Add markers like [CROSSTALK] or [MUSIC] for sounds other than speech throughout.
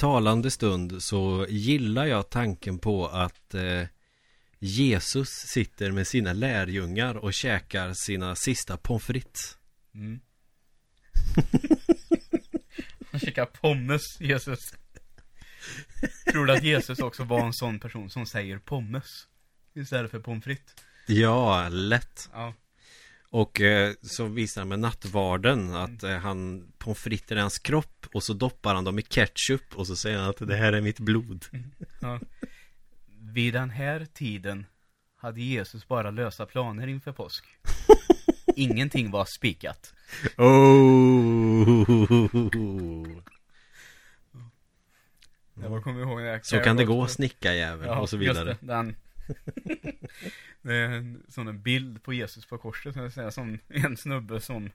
talande stund så gillar jag tanken på att eh, Jesus sitter med sina lärjungar och käkar sina sista pommes frites. Mm. [LAUGHS] Han käkar pommes, Jesus. Tror du att Jesus också var en sån person som säger pommes? Istället för pommes frites? Ja, lätt. Ja. Och eh, så visar han med nattvarden att eh, han pommes frites i hans kropp och så doppar han dem i ketchup och så säger han att det här är mitt blod. ja. Vid den här tiden hade Jesus bara lösa planer inför påsk. [LAUGHS] Ingenting var spikat. Oh! Jag kommer ihåg det. Så kan det gå snickarjävel Ja, och så vidare. Just det, den. [LAUGHS] det är en sån en bild på Jesus på korset, så att säga, som en snubbe som,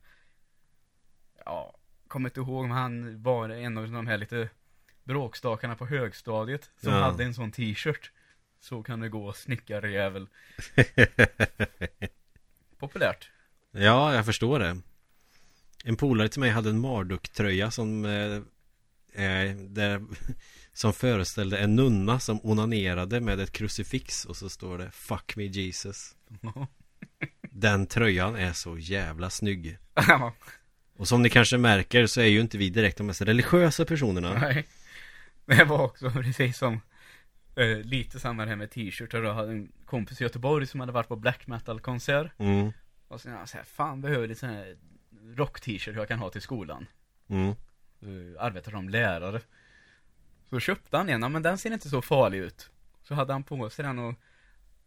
ja, kommer inte ihåg, men han var en av de här lite bråkstakarna på högstadiet som Ja. hade en sån t-shirt. Så kan det gå, snickarjävel. [LAUGHS] Populärt. Ja, jag förstår det. En polare till mig hade en Marduk-tröja som eh, eh, där, som föreställde en nunna som onanerade med ett krucifix och så står det Fuck me Jesus. [LAUGHS] Den tröjan är så jävla snygg. Och som ni kanske märker så är ju inte vi direkt de mest religiösa personerna. Nej. Det var också precis som eh, lite samma det här med t-shirtar. Jag hade en kompis i Göteborg som hade varit på black metal konsert. Mm, Och sen jag så här, fan behöver lite sån här rock t-shirt jag kan ha till skolan. mm. Uh, arbetar som lärare. Så köpte han en, ja, men den ser inte så farlig ut. Så hade han på sig den och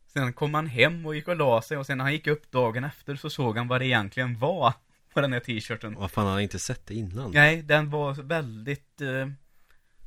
sen kom han hem och gick och la sig och sen när han gick upp dagen efter så såg han vad det egentligen var på den här t-shirten. Vad fan, han har inte sett det innan. Nej, den var väldigt, eh, jag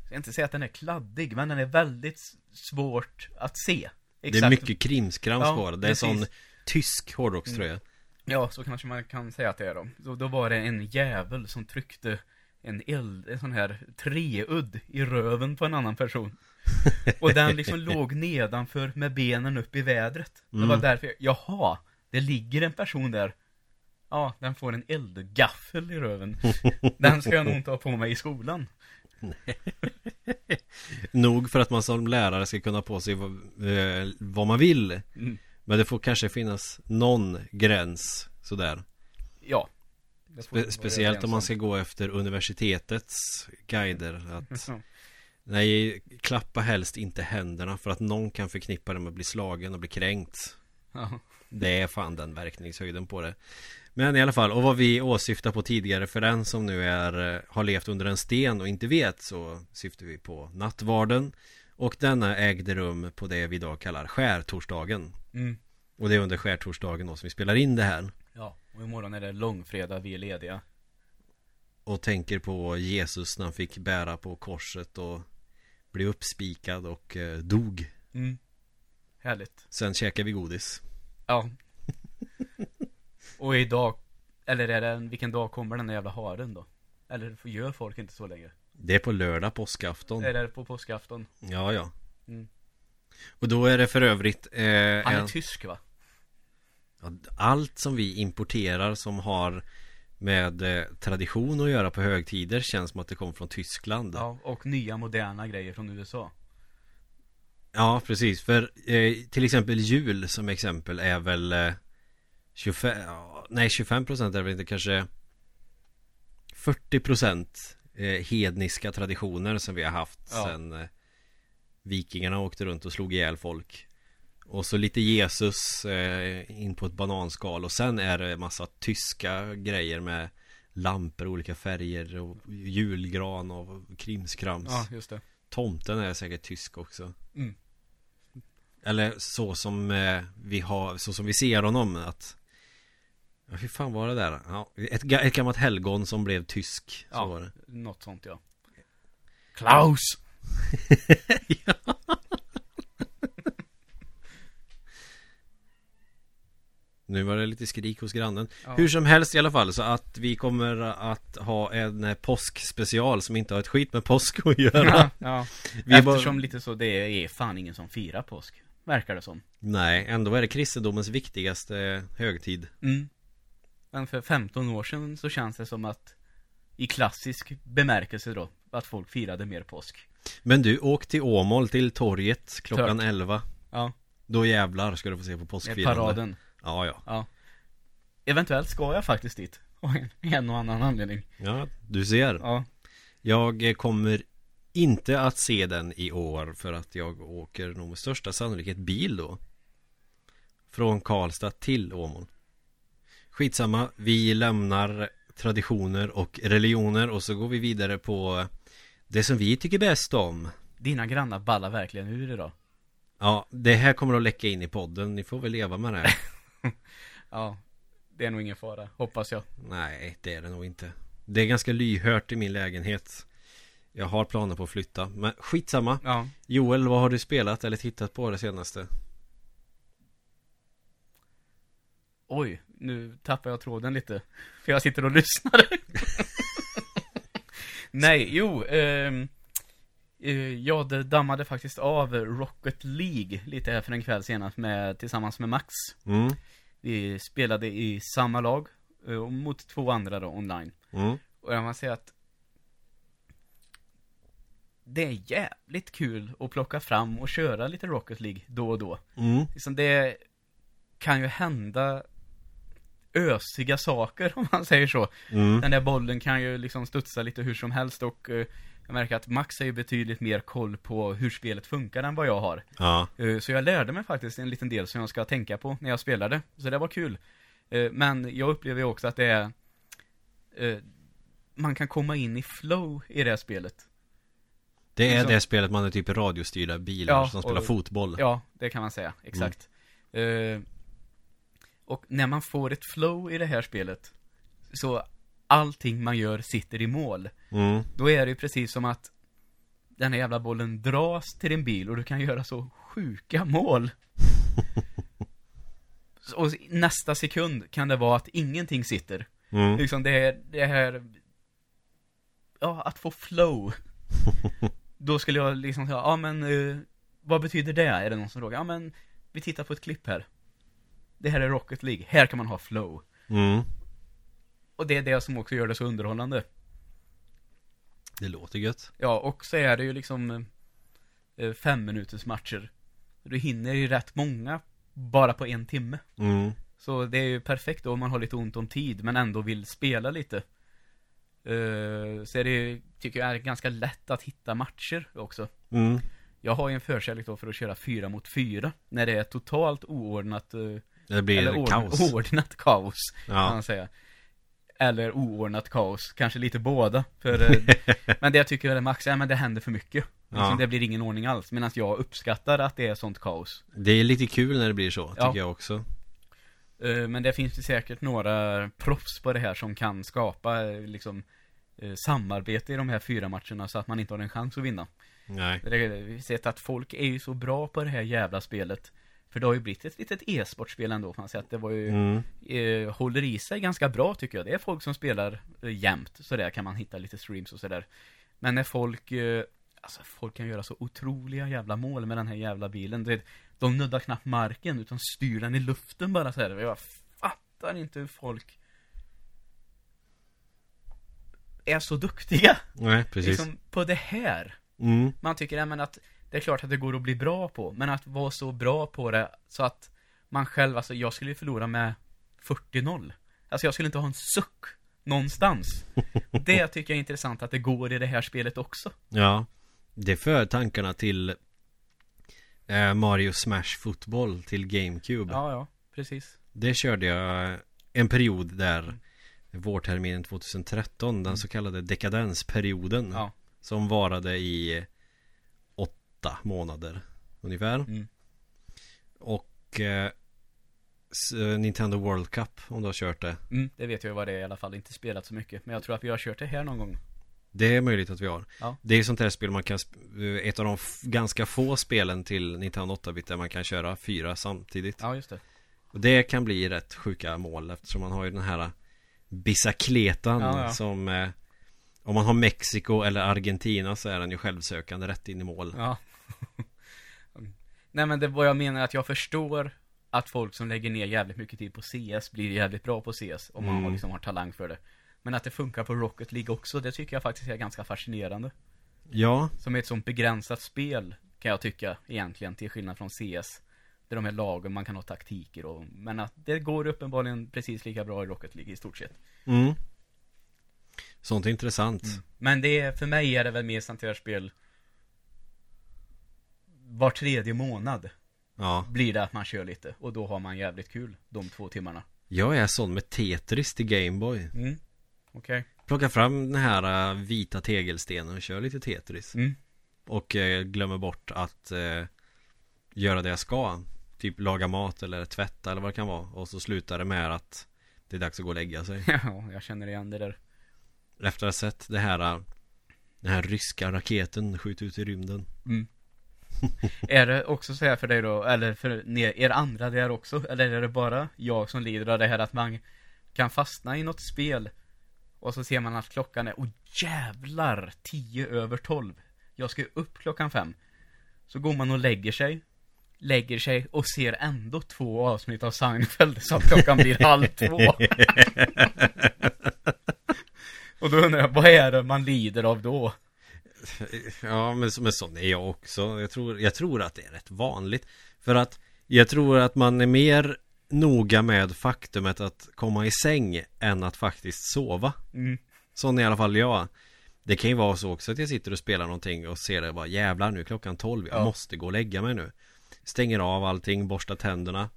ska inte säga att den är kladdig, men den är väldigt svårt att se. Det är mycket krimskrams Ja, på det. Det är en sån precis. tysk hårdrockströja. Ja, så kanske man kan säga att det är då. Då, då var det en jävel som tryckte en eld, en sån här treudd i röven på en annan person. [LAUGHS] Och den liksom låg nedanför med benen upp i vädret. Det var Mm. därför, jag, jaha, det ligger en person där. Ja, den får en eldgaffel i röven. Den ska jag nog inte ha på mig i skolan. [LAUGHS] Nog för att man som lärare ska kunna på sig vad, eh, vad man vill. Mm. Men det får kanske finnas någon gräns sådär. Ja. Spe- speciellt om man ska gå efter universitetets guider. Att, Ja. nej, klappa helst inte händerna för att någon kan förknippa det med att bli slagen och bli kränkt. Ja. Det är fan den verkningshöjden på det. Men i alla fall, och vad vi åsyftar på tidigare för den som nu är, eh, har levt under en sten och inte vet så syftar vi på nattvarden. Och denna ägde rum på det vi idag kallar skärtorsdagen. Mm. Och det är under skärtorsdagen då som vi spelar in det här. Ja, och imorgon är det långfredag, vi är lediga. Och tänker på Jesus när han fick bära på korset och blev uppspikad och eh, dog. Mm. Härligt. Sen käkar vi godis. Ja. Och idag, eller är det, vilken dag kommer den där jävla haren då? Eller gör folk inte så länge? Det är på lördag påskafton. Är det på påskafton? Ja, ja. Mm. Och då är det för övrigt eh, Han är en, tysk va? Allt som vi importerar som har med eh, tradition att göra på högtider känns som att det kommer från Tyskland. Ja, och nya moderna grejer från USA. Ja, precis. För eh, till exempel jul som exempel är väl eh, 25, ja, nej 25 procent är väl inte kanske 40 procent eh, hedniska traditioner som vi har haft Ja. sen eh, vikingarna åkte runt och slog ihjäl folk. Och så lite Jesus eh, in på ett bananskal och sen är det massa tyska grejer med lampor, olika färger och julgran och krimskrams. Ja, just det. Tomten är säkert tysk också. Mm. Eller så som eh, vi har, så som vi ser honom att Ja, hur fan var det där? Ja, ett, ett gammalt helgon som blev tysk Så Ja. var det Något sånt ja. Klaus! [LAUGHS] Nu var det lite skrik hos grannen Ja. Hur som helst i alla fall så att vi kommer att ha en eh, påskspecial som inte har ett skit med påsk att [LAUGHS] göra Ja, ja. Vi är bara- Eftersom lite så, det är fan ingen som firar påsk. Verkar det som. Nej, ändå är det kristendomens viktigaste högtid Mm. Men för 15 år sedan så känns det som att i klassisk bemärkelse då, att folk firade mer påsk. Men du, åk till Åmål till torget klockan Klart. 11 Ja, Då jävlar ska du få se på påskfirande paraden. Ja, ja Ja. Eventuellt ska jag faktiskt dit. [LAUGHS] Av en, och annan anledning. Ja, du ser Ja. Jag kommer inte att se den i år för att jag åker nog med största sannolikhet bil då Från Karlstad till Åmål Skitsamma, vi lämnar traditioner och religioner och så går vi vidare på det som vi tycker bäst om Dina grannar ballar verkligen ur idag. Ja, det här kommer att läcka in i podden, ni får väl leva med det här [LAUGHS] [LAUGHS] Ja. Det är nog ingen fara, hoppas jag. Nej, det är det nog inte Det är ganska lyhört i min lägenhet Jag har planer på att flytta, men skitsamma Ja. Joel, vad har du spelat eller tittat på det senaste? Oj, nu tappar jag tråden lite. För jag sitter och lyssnar. [LAUGHS] Nej, jo. ehm, eh, jag dammade faktiskt av Rocket League lite här för en kväll senast med, tillsammans med Max. Mm, Vi spelade i samma lag eh, mot två andra då online. mm, Och jag måste säga att det är jävligt kul att plocka fram och köra lite Rocket League då och då. mm Liksom det kan ju hända ösiga saker [LAUGHS] om man säger så. Mm. Den där bollen kan ju liksom studsa lite hur som helst och eh, jag märker att Max har ju betydligt mer koll på hur spelet funkar än vad jag har. Ja, Eh, Så jag lärde mig faktiskt en liten del som jag ska tänka på när jag spelade. Så det var kul. Eh, Men jag upplever ju också att det är eh, Man kan komma in i flow i det här spelet. det är Liksom- det spelet man är typ radiostyrda bilar Ja, som spelar och- fotboll Ja, det kan man säga. Exakt. Eh, och när man får ett flow i det här spelet så allting man gör sitter i mål. mm. Då är det ju precis som att den här jävla bollen dras till din bil och du kan göra så sjuka mål. [LAUGHS] och nästa sekund kan det vara att ingenting sitter. Mm. Liksom det är det här Ja, att få flow [LAUGHS] Då skulle jag liksom säga, ja men eh, Vad betyder det? Är det någon som frågar? Ja men Vi tittar på ett klipp här Det här är Rocket League, här kan man ha flow Mm. Och det är det som också gör det så underhållande Det låter gött Ja, och så är det ju liksom eh, Fem minuters matcher Du hinner ju rätt många Bara på en timme mm. Så det är ju perfekt då om man har lite ont om tid men ändå vill spela lite. Uh, så är det ju, tycker jag är ganska lätt att hitta matcher också. Mm. Jag har ju en förkärlek då för att köra fyra mot fyra När det är totalt oordnat eh, Det blir Eller kaos oordnat [LAUGHS] kaos kan Ja, man säga Eller oordnat kaos, kanske lite båda för, eh, [LAUGHS] Men det jag tycker är max, är men det händer för mycket liksom, Ja. Det blir ingen ordning alls, medan jag uppskattar att det är sånt kaos det är lite kul när det blir så, tycker Ja. jag också Eh, Men det finns ju säkert några proffs på det här som kan skapa eh, liksom samarbete i de här fyra matcherna så att man inte har en chans att vinna. Nej, Det Vi har sett att folk är ju så bra på det här jävla spelet. För det har ju blivit ett litet e-sportspel ändå, man säga att det var ju, mm. eh, håller i sig ganska bra tycker jag. Det är folk som spelar eh, jämt, så där kan man hitta lite streams och sådär. Men när folk, eh, alltså folk kan göra så otroliga jävla mål med den här jävla bilen. Det, de nuddar knappt marken utan styr den i luften bara så här. Jag fattar inte hur folk är så duktiga Nej, precis liksom, på det här. mm. Man tycker ja, men att det är klart att det går att bli bra på, men att vara så bra på det så att man själv, alltså jag skulle ju förlora med 40-0. Alltså jag skulle inte ha en suck någonstans. [LAUGHS] Det tycker jag är intressant att det går i det här spelet också. Ja Det för tankarna till eh, Mario Smash Football till GameCube Ja, ja, precis. Det körde jag en period där Vårterminen 2013 Den så kallade dekadensperioden. Ja. Som varade i åtta månader Ungefär Mm. Och eh, eh, Nintendo World Cup Om du har kört det Mm, det vet jag vad det är i alla fall, inte spelat så mycket. Men jag tror att vi har kört det här någon gång. Det är möjligt att vi har Ja. Det är sånt här spel man kan eh, Ett av de ganska få spelen till Nintendo 8-bit Där man kan köra fyra samtidigt Ja, just det. Och det kan bli rätt sjuka mål eftersom man har ju den här Bicicletan Ja, ja. som eh, Om man har Mexiko eller Argentina så är den ju självsökande rätt in i mål Ja. [LAUGHS] Nej men det vad jag menar att jag förstår att folk som lägger ner jävligt mycket tid på CS blir jävligt bra på CS om man Mm. har liksom har talang för det. Men att det funkar på Rocket League också, det tycker jag faktiskt är ganska fascinerande. Ja, Som är ett sånt begränsat spel kan jag tycka egentligen till skillnad från CS. Där de är lagen, man kan ha taktiker och Men att det går uppenbarligen precis lika bra i Rocket League i stort sett. mm. Sånt är intressant. Men det för mig är det väl mer sånt här spel Var tredje månad Ja, blir det att man kör lite och då har man jävligt kul de två timmarna. jag är sån med Tetris till Gameboy. Mm. Okej. Plocka fram den här äh, vita tegelstenen och kör lite Tetris. Mm. Och eh, glömmer bort att eh, göra det jag ska. Typ laga mat eller tvätta eller vad det kan vara. Och så slutar det med att det är dags att gå och lägga sig. [LAUGHS] Ja, jag känner igen det där. Efter att ha sett det här äh, Den här ryska raketen skjuta ut i rymden. Mm. [LAUGHS] är det också så här för dig då, eller för er andra där också? Eller är det bara jag som lider av det här att man kan fastna i något spel och så ser man att klockan är, åh jävlar, 10 över 12. Jag ska ju upp klockan fem. Så går man och lägger sig, lägger sig och ser ändå två avsnitt av Seinfeld så att klockan blir [LAUGHS] halv två. [LAUGHS] och då undrar jag, vad är det man lider av då? [LAUGHS] Ja men, men sån är jag också. Jag tror, jag tror att det är rätt vanligt. För att jag tror att man är mer noga med faktumet att komma i säng än att faktiskt sova. Mm. Sån är i alla fall jag. Det kan ju vara så också att jag sitter och spelar någonting och ser det bara jävlar nu är klockan 12 Jag Ja. måste gå och lägga mig nu. Stänger av allting, borstar tänderna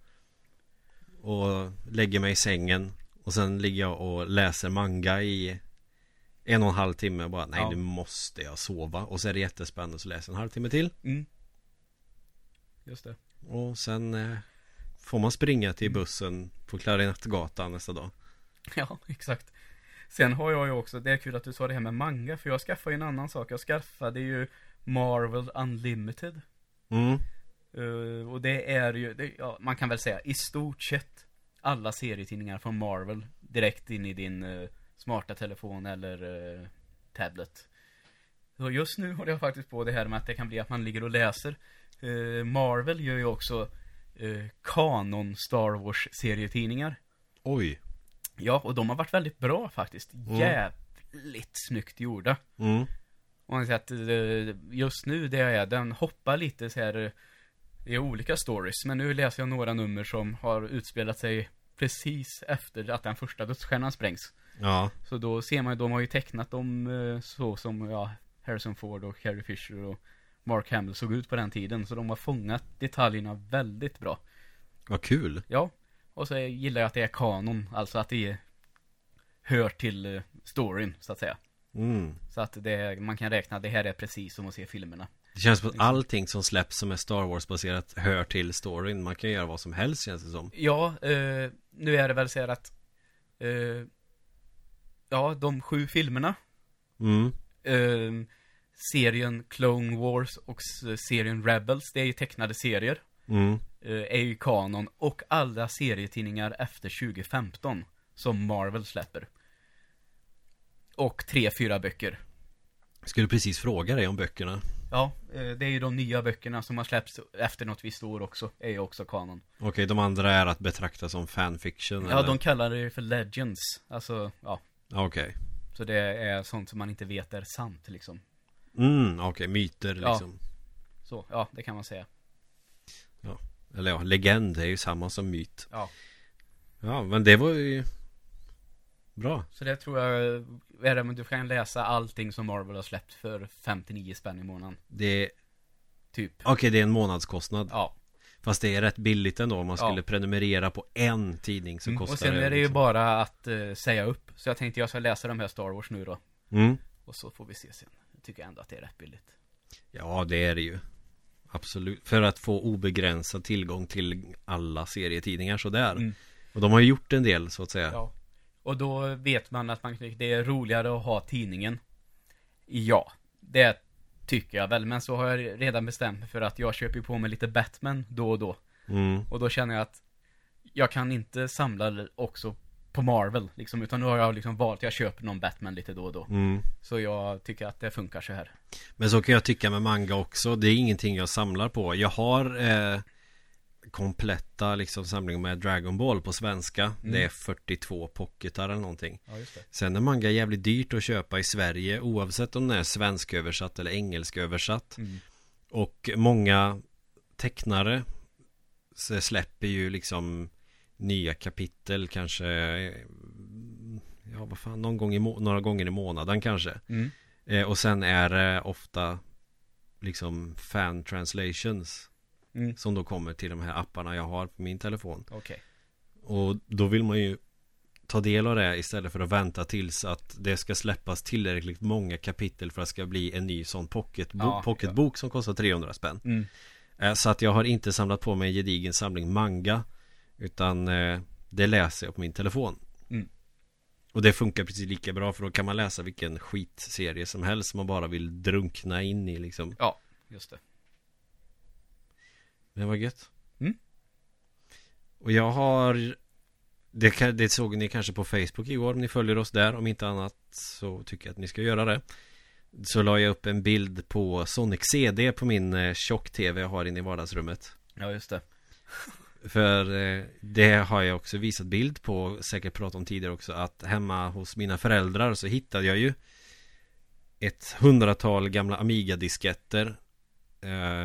Och lägger mig i sängen. Och sen ligger jag och läser manga i En och en halv timme bara nej Ja. nu måste jag sova Och så är det jättespännande så läser en halvtimme till Mm. Just det. Och sen eh, Får man springa till bussen på Klarinettgatan nästa dag [LAUGHS] Ja, exakt. Sen har jag ju också, det är kul att du sa det här med manga, för jag skaffade ju en annan sak. Jag skaffade ju Marvel Unlimited. Mm Eh, och det är ju, det, ja, man kan väl säga i stort sett alla serietidningar från Marvel direkt in i din eh, smarta telefon eller uh, tablet. Så just nu håller jag faktiskt på det här med att det kan bli att man ligger och läser. Eh, Marvel gör ju också uh, kanon Star Wars serietidningar. Oj Ja, och de har varit väldigt bra faktiskt. Mm. Jävligt snyggt gjorda. mm. Och man säga att eh, just nu det är, den hoppar lite så här eh, i olika stories. Men nu läser jag några nummer som har utspelat sig precis efter att den första dödsstjärnan sprängs. Ja Så då ser man ju, de har ju tecknat dem eh, så som, ja, Harrison Ford och Carrie Fisher och Mark Hamill såg ut på den tiden. Så de har fångat detaljerna väldigt bra. Vad kul Ja, och så gillar jag att det är kanon, alltså att det hör till eh, storyn, så att säga. mm. Så att det, man kan räkna, det här är precis som att se filmerna. Det känns som att allting som släpps som är Star Wars baserat hör till storyn Man kan göra vad som helst känns det som Ja, eh, nu är det väl så här att, eh, ja, de sju filmerna, Mm eh, serien Clone Wars och serien Rebels, det är ju tecknade serier, Mm eh, är ju kanon, och alla serietidningar efter 2015 som Marvel släpper. Och tre, fyra böcker. Skulle precis fråga dig om böckerna Ja, eh, det är ju de nya böckerna som har släppts efter något visst år också, är ju också kanon. Okej, de andra är att betrakta som fanfiction Ja, eller? de kallar det ju för Legends, alltså, ja. Ja, Okej Så det är sånt som man inte vet är sant liksom. Mm, okej, myter Ja. liksom Så, ja, det kan man säga. Eller ja, legend är ju samma som myt Ja. Ja, men det var ju Bra Så det tror jag, är det, men du kan läsa allting som Marvel har släppt för 59 spänn i månaden. Det är Typ. Okej, det är en månadskostnad Ja. Fast det är rätt billigt ändå om man Ja. skulle prenumerera på en tidning så Mm. kostar Och sen är det ju liksom. bara att eh, säga upp. Så jag tänkte jag ska läsa de här Star Wars nu då. mm. Och så får vi se sen. Jag tycker ändå att det är rätt billigt. Ja, det är det ju Absolut För att få obegränsad tillgång till alla serietidningar sådär Mm. Och de har ju gjort en del så att säga Ja. Och då vet man att man, det är roligare att ha tidningen. Ja, det tycker jag väl. Men så har jag redan bestämt mig för att jag köper ju på mig lite Batman då och då. mm. Och då känner jag att jag kan inte samla också på Marvel liksom. Utan nu har jag liksom valt, jag köper någon Batman lite då och då. Mm. Så jag tycker att det funkar så här. Men så kan jag tycka med manga också Det är ingenting jag samlar på Jag har eh, kompletta liksom samlingen med Dragon Ball på svenska Mm. Det är 42 pocketar eller någonting Ja. Sen är manga jävligt dyrt att köpa i Sverige Oavsett om den är svensköversatt eller engelsköversatt Mm. Och många tecknare så släpper ju liksom nya kapitel kanske Ja vad fan, någon gång i några gånger i månaden kanske Mm. eh, Och sen är det ofta liksom fan translations Mm. Som då kommer till de här apparna jag har på min telefon Okej. Och då vill man ju ta del av det istället för att vänta tills att det ska släppas tillräckligt många kapitel för att det ska bli en ny sån pocketbok, Ja, pocketbok som kostar 300 spänn. Mm. Eh, Så att jag har inte samlat på mig en gedigen samling manga Utan eh, det läser jag på min telefon. Mm. Och det funkar precis lika bra för då kan man läsa vilken skitserie som helst som man bara vill drunkna in i liksom. Ja, just det. Det var gött. Mm. Och jag har det, det såg ni kanske på Facebook igår om ni följer oss där. Om inte annat så tycker jag att ni ska göra det. Så la jag upp en bild på Sonic CD på min eh, tjock-tv jag har inne i vardagsrummet. Ja, just det. [LAUGHS] För eh, det har jag också visat bild på, säkert pratat om tidigare också, att hemma hos mina föräldrar så hittade jag ju ett hundratal gamla Amiga-disketter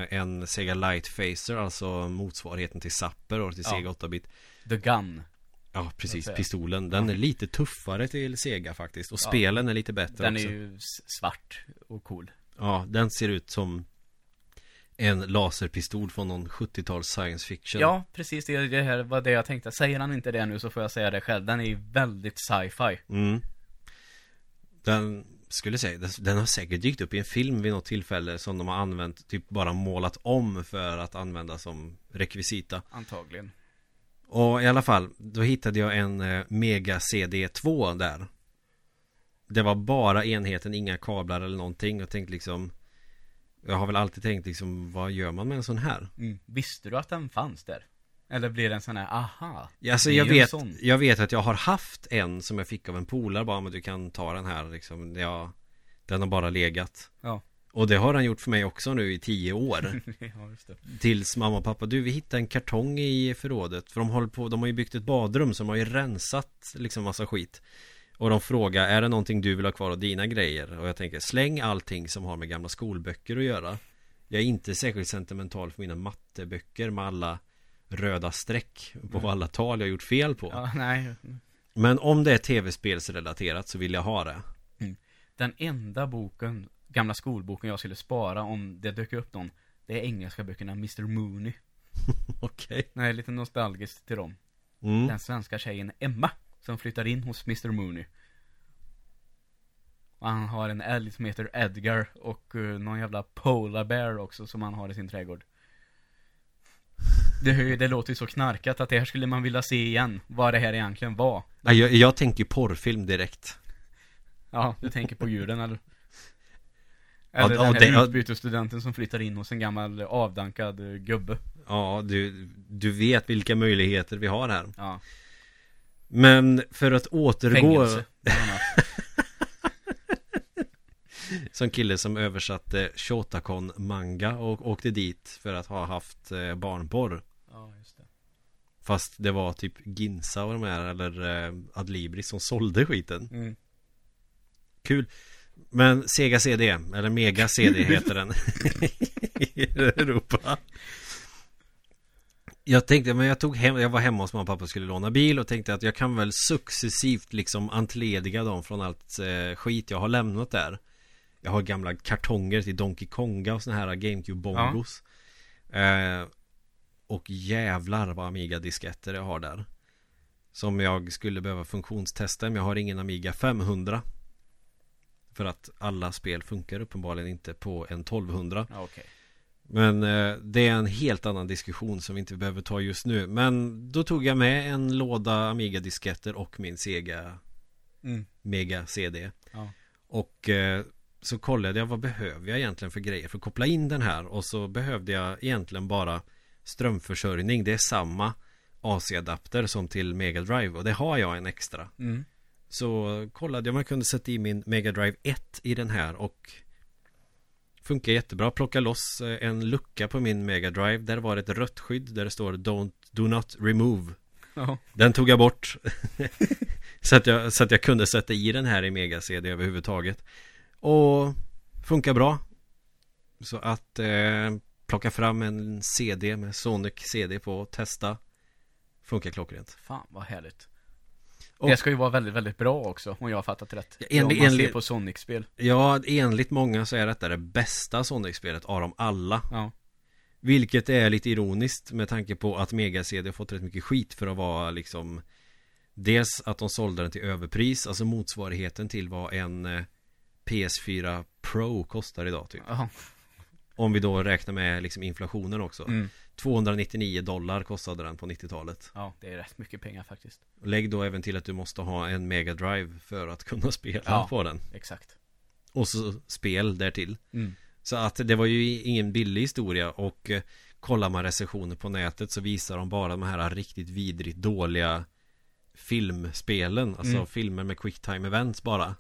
En Sega Lightphaser, alltså motsvarigheten till Zapper och till Ja. Sega 8-bit The Gun. Ja, precis, pistolen Den är lite tuffare till Sega faktiskt Och Ja. spelen är lite bättre Den också är ju svart och cool. Ja, den ser ut som en laserpistol från någon 70-tals science fiction Ja, precis det, det här var det jag tänkte. Säger han inte det nu så får jag säga det själv. Den är ju väldigt sci-fi. Mm. Den skulle säga, den- har säkert dykt upp i en film vid något tillfälle som de har använt, typ bara målat om för att använda som rekvisita. Antagligen. Och i alla fall, då hittade jag en eh, Mega CD2 där. Det var bara enheten, inga kablar eller någonting. Jag tänkte liksom Jag har väl alltid tänkt liksom, vad gör man med en sån här? Mm. Visste du att den fanns där? Eller blir det en sån här, aha. Ja, alltså jag vet, jag vet att jag har haft en som jag fick av en polare bara men du kan ta den här liksom. Ja, den har bara legat. Ja. Och det har han gjort för mig också nu i tio år. [LAUGHS] ja. Tills mamma och pappa, du vi hittade en kartong i förrådet. För de håller på, de har ju byggt ett badrum så de har ju rensat liksom massa skit. Och de frågar, är det någonting du vill ha kvar av dina grejer? Och jag tänker, släng allting som har med gamla skolböcker att göra. Jag är inte särskilt sentimental för mina matteböcker med alla röda streck på alla tal jag gjort fel på. Ja, nej. Men om det är tv-spelsrelaterat så vill jag ha det. Den enda boken, gamla skolboken jag skulle spara om det dök upp någon. Det är engelska böckerna Mr. Mooney. [LAUGHS] Okej. Nej, lite nostalgiskt till dem. Mm. Den svenska tjejen Emma som flyttar in hos Mr. Mooney. Och han har en älg som heter Edgar och uh, någon jävla polar bear också som han har i sin trädgård. Det, det låter ju så knarkat att det här skulle man vilja se igen, vad det här egentligen var. Ja, Jag, jag tänker porrfilm direkt. Ja, du tänker på djuren eller? Eller ja, den här ja. utbytesstudenten som flyttar in hos en gammal avdankad eh, gubbe. Ja, du, du vet vilka möjligheter vi har här. Ja, Men för att återgå fängelse. [LAUGHS] Som kille som översatte Shotakon manga och åkte dit för att ha haft eh, barnporr. Fast det var typ Ginsa och de här eller eh, Adlibris som sålde skiten. Mm. Kul. Men Sega CD, eller Mega CD heter den. [LAUGHS] I Europa. Jag tänkte, men jag tog hem, jag var hemma hos mamma och pappa och skulle låna bil och tänkte att jag kan väl successivt liksom entlediga dem från allt eh, skit jag har lämnat där. Jag har gamla kartonger till Donkey Konga och såna här GameCube-bongos. Eh, Och jävlar vad Amiga-disketter jag har där Som jag skulle behöva funktionstesta men jag har ingen Amiga 500 För att alla spel funkar uppenbarligen inte på en 1200 Ja, okej. Men eh, det är en helt annan diskussion som vi inte behöver ta just nu Men då tog jag med en låda Amiga-disketter och min Sega Mm. Mega CD Ja. Och eh, så kollade jag vad behöver jag egentligen för grejer för att koppla in den här och så behövde jag egentligen bara strömförsörjning. Det är samma AC-adapter som till Mega Drive och det har jag en extra. Mm. Så kollade jag om jag kunde sätta i min Mega Drive 1 i den här och Funkar jättebra. Plocka loss eh, en lucka på min Mega Drive. Där var det ett rött skydd där det står Don't, do not remove. Ja. Den tog jag bort. [LAUGHS] så, att jag, så att jag kunde sätta i den här i Mega CD överhuvudtaget. Och funkar bra. Så att eh, plocka fram en CD med Sonic CD på och testa. Funkar klockrent. Fan vad härligt. Och- det ska ju vara väldigt, väldigt bra också, om jag har fattat rätt. Ja, enligt- enligt- på Sonic-spel. Ja, enligt många så är detta det bästa Sonic-spelet av dem alla. Ja. Vilket är lite ironiskt med tanke på att Mega CD har fått rätt mycket skit för att vara liksom Dels att de sålde den till överpris, alltså motsvarigheten till vad en eh, PS4 Pro kostar idag typ. Ja. Om vi då räknar med liksom inflationen också. Mm. 299 dollar kostade den på 90-talet. ja, det är rätt mycket pengar faktiskt. Lägg då även till att du måste ha en Mega Drive för att kunna [LAUGHS] spela Ja. på den. Exakt. Och så spel därtill. Mm. Så att det var ju ingen billig historia och eh, kollar man recensioner på nätet så visar de bara de här riktigt vidrigt dåliga filmspelen, alltså Mm. filmer med quicktime events bara.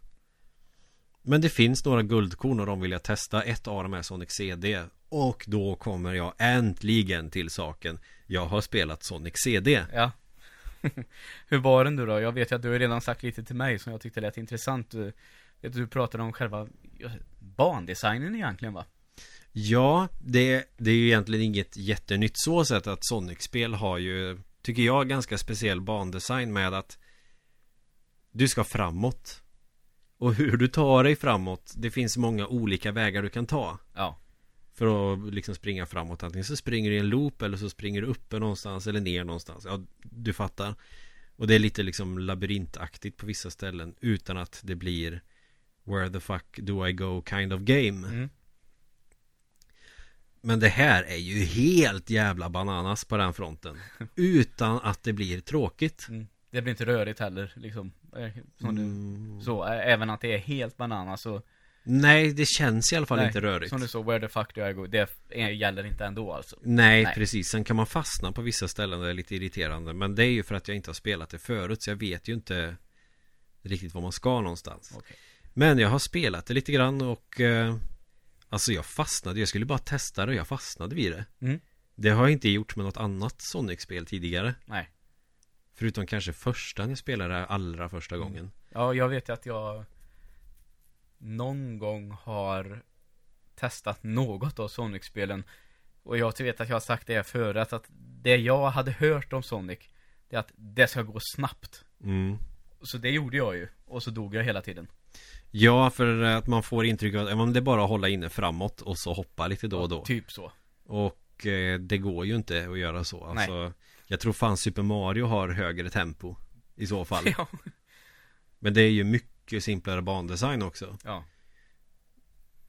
Men det finns några guldkorn och de vill jag testa. Ett av dem är Sonic CD. Och då kommer jag äntligen till saken. Jag har spelat Sonic CD. Ja. [LAUGHS] Hur var den du då? Jag vet ju att du har redan sagt lite till mig som jag tyckte lät intressant. Du, vet, du pratade om själva bandesignen egentligen va? Ja, det, det är ju egentligen inget jättenytt så sätt att Sonic-spel har ju, tycker jag, ganska speciell bandesign med att du ska framåt. Och hur du tar dig framåt, det finns många olika vägar du kan ta. Ja. För att liksom springa framåt. Antingen så springer du i en loop eller så springer du uppe någonstans eller ner någonstans. Ja, du fattar. Och det är lite liksom labyrintaktigt på vissa ställen utan att det blir Where the fuck do I go kind of game. Mm. Men det här är ju helt jävla bananas på den fronten. [LAUGHS] Utan att det blir tråkigt. Mm. Det blir inte rörigt heller liksom. Eh, Som du, Mm. så, även att det är helt bananas så Nej, det känns i alla fall Nej, inte rörigt. Som du sa, where the fuck do I go? Det gäller inte ändå alltså. Nej, Nej. precis. Sen kan man fastna på vissa ställen det är lite irriterande. Men det är ju för att jag inte har spelat det förut. Så jag vet ju inte riktigt var man ska någonstans. Okej. Men jag har spelat det lite grann och eh, Alltså jag fastnade. Jag skulle bara testa det och jag fastnade vid det. Mm. Det har jag inte gjort med något annat Sonic-spel tidigare. Nej. Förutom kanske första jag spelade allra första Mm. gången. Ja, jag vet ju att jag någon gång har testat något av Sonic-spelen. Och jag vet att jag har sagt det förut, att det jag hade hört om Sonic, det är att det ska gå snabbt. Mm. Så det gjorde jag ju. Och så dog jag hela tiden. Ja, för att man får intryck av att det är bara att hålla inne framåt och så hoppa lite då och då. Typ så. Och eh, det går ju inte att göra så. Alltså, jag tror fan Super Mario har högre tempo i så fall. [LAUGHS] ja. Men det är ju mycket simplare bandesign också. ja.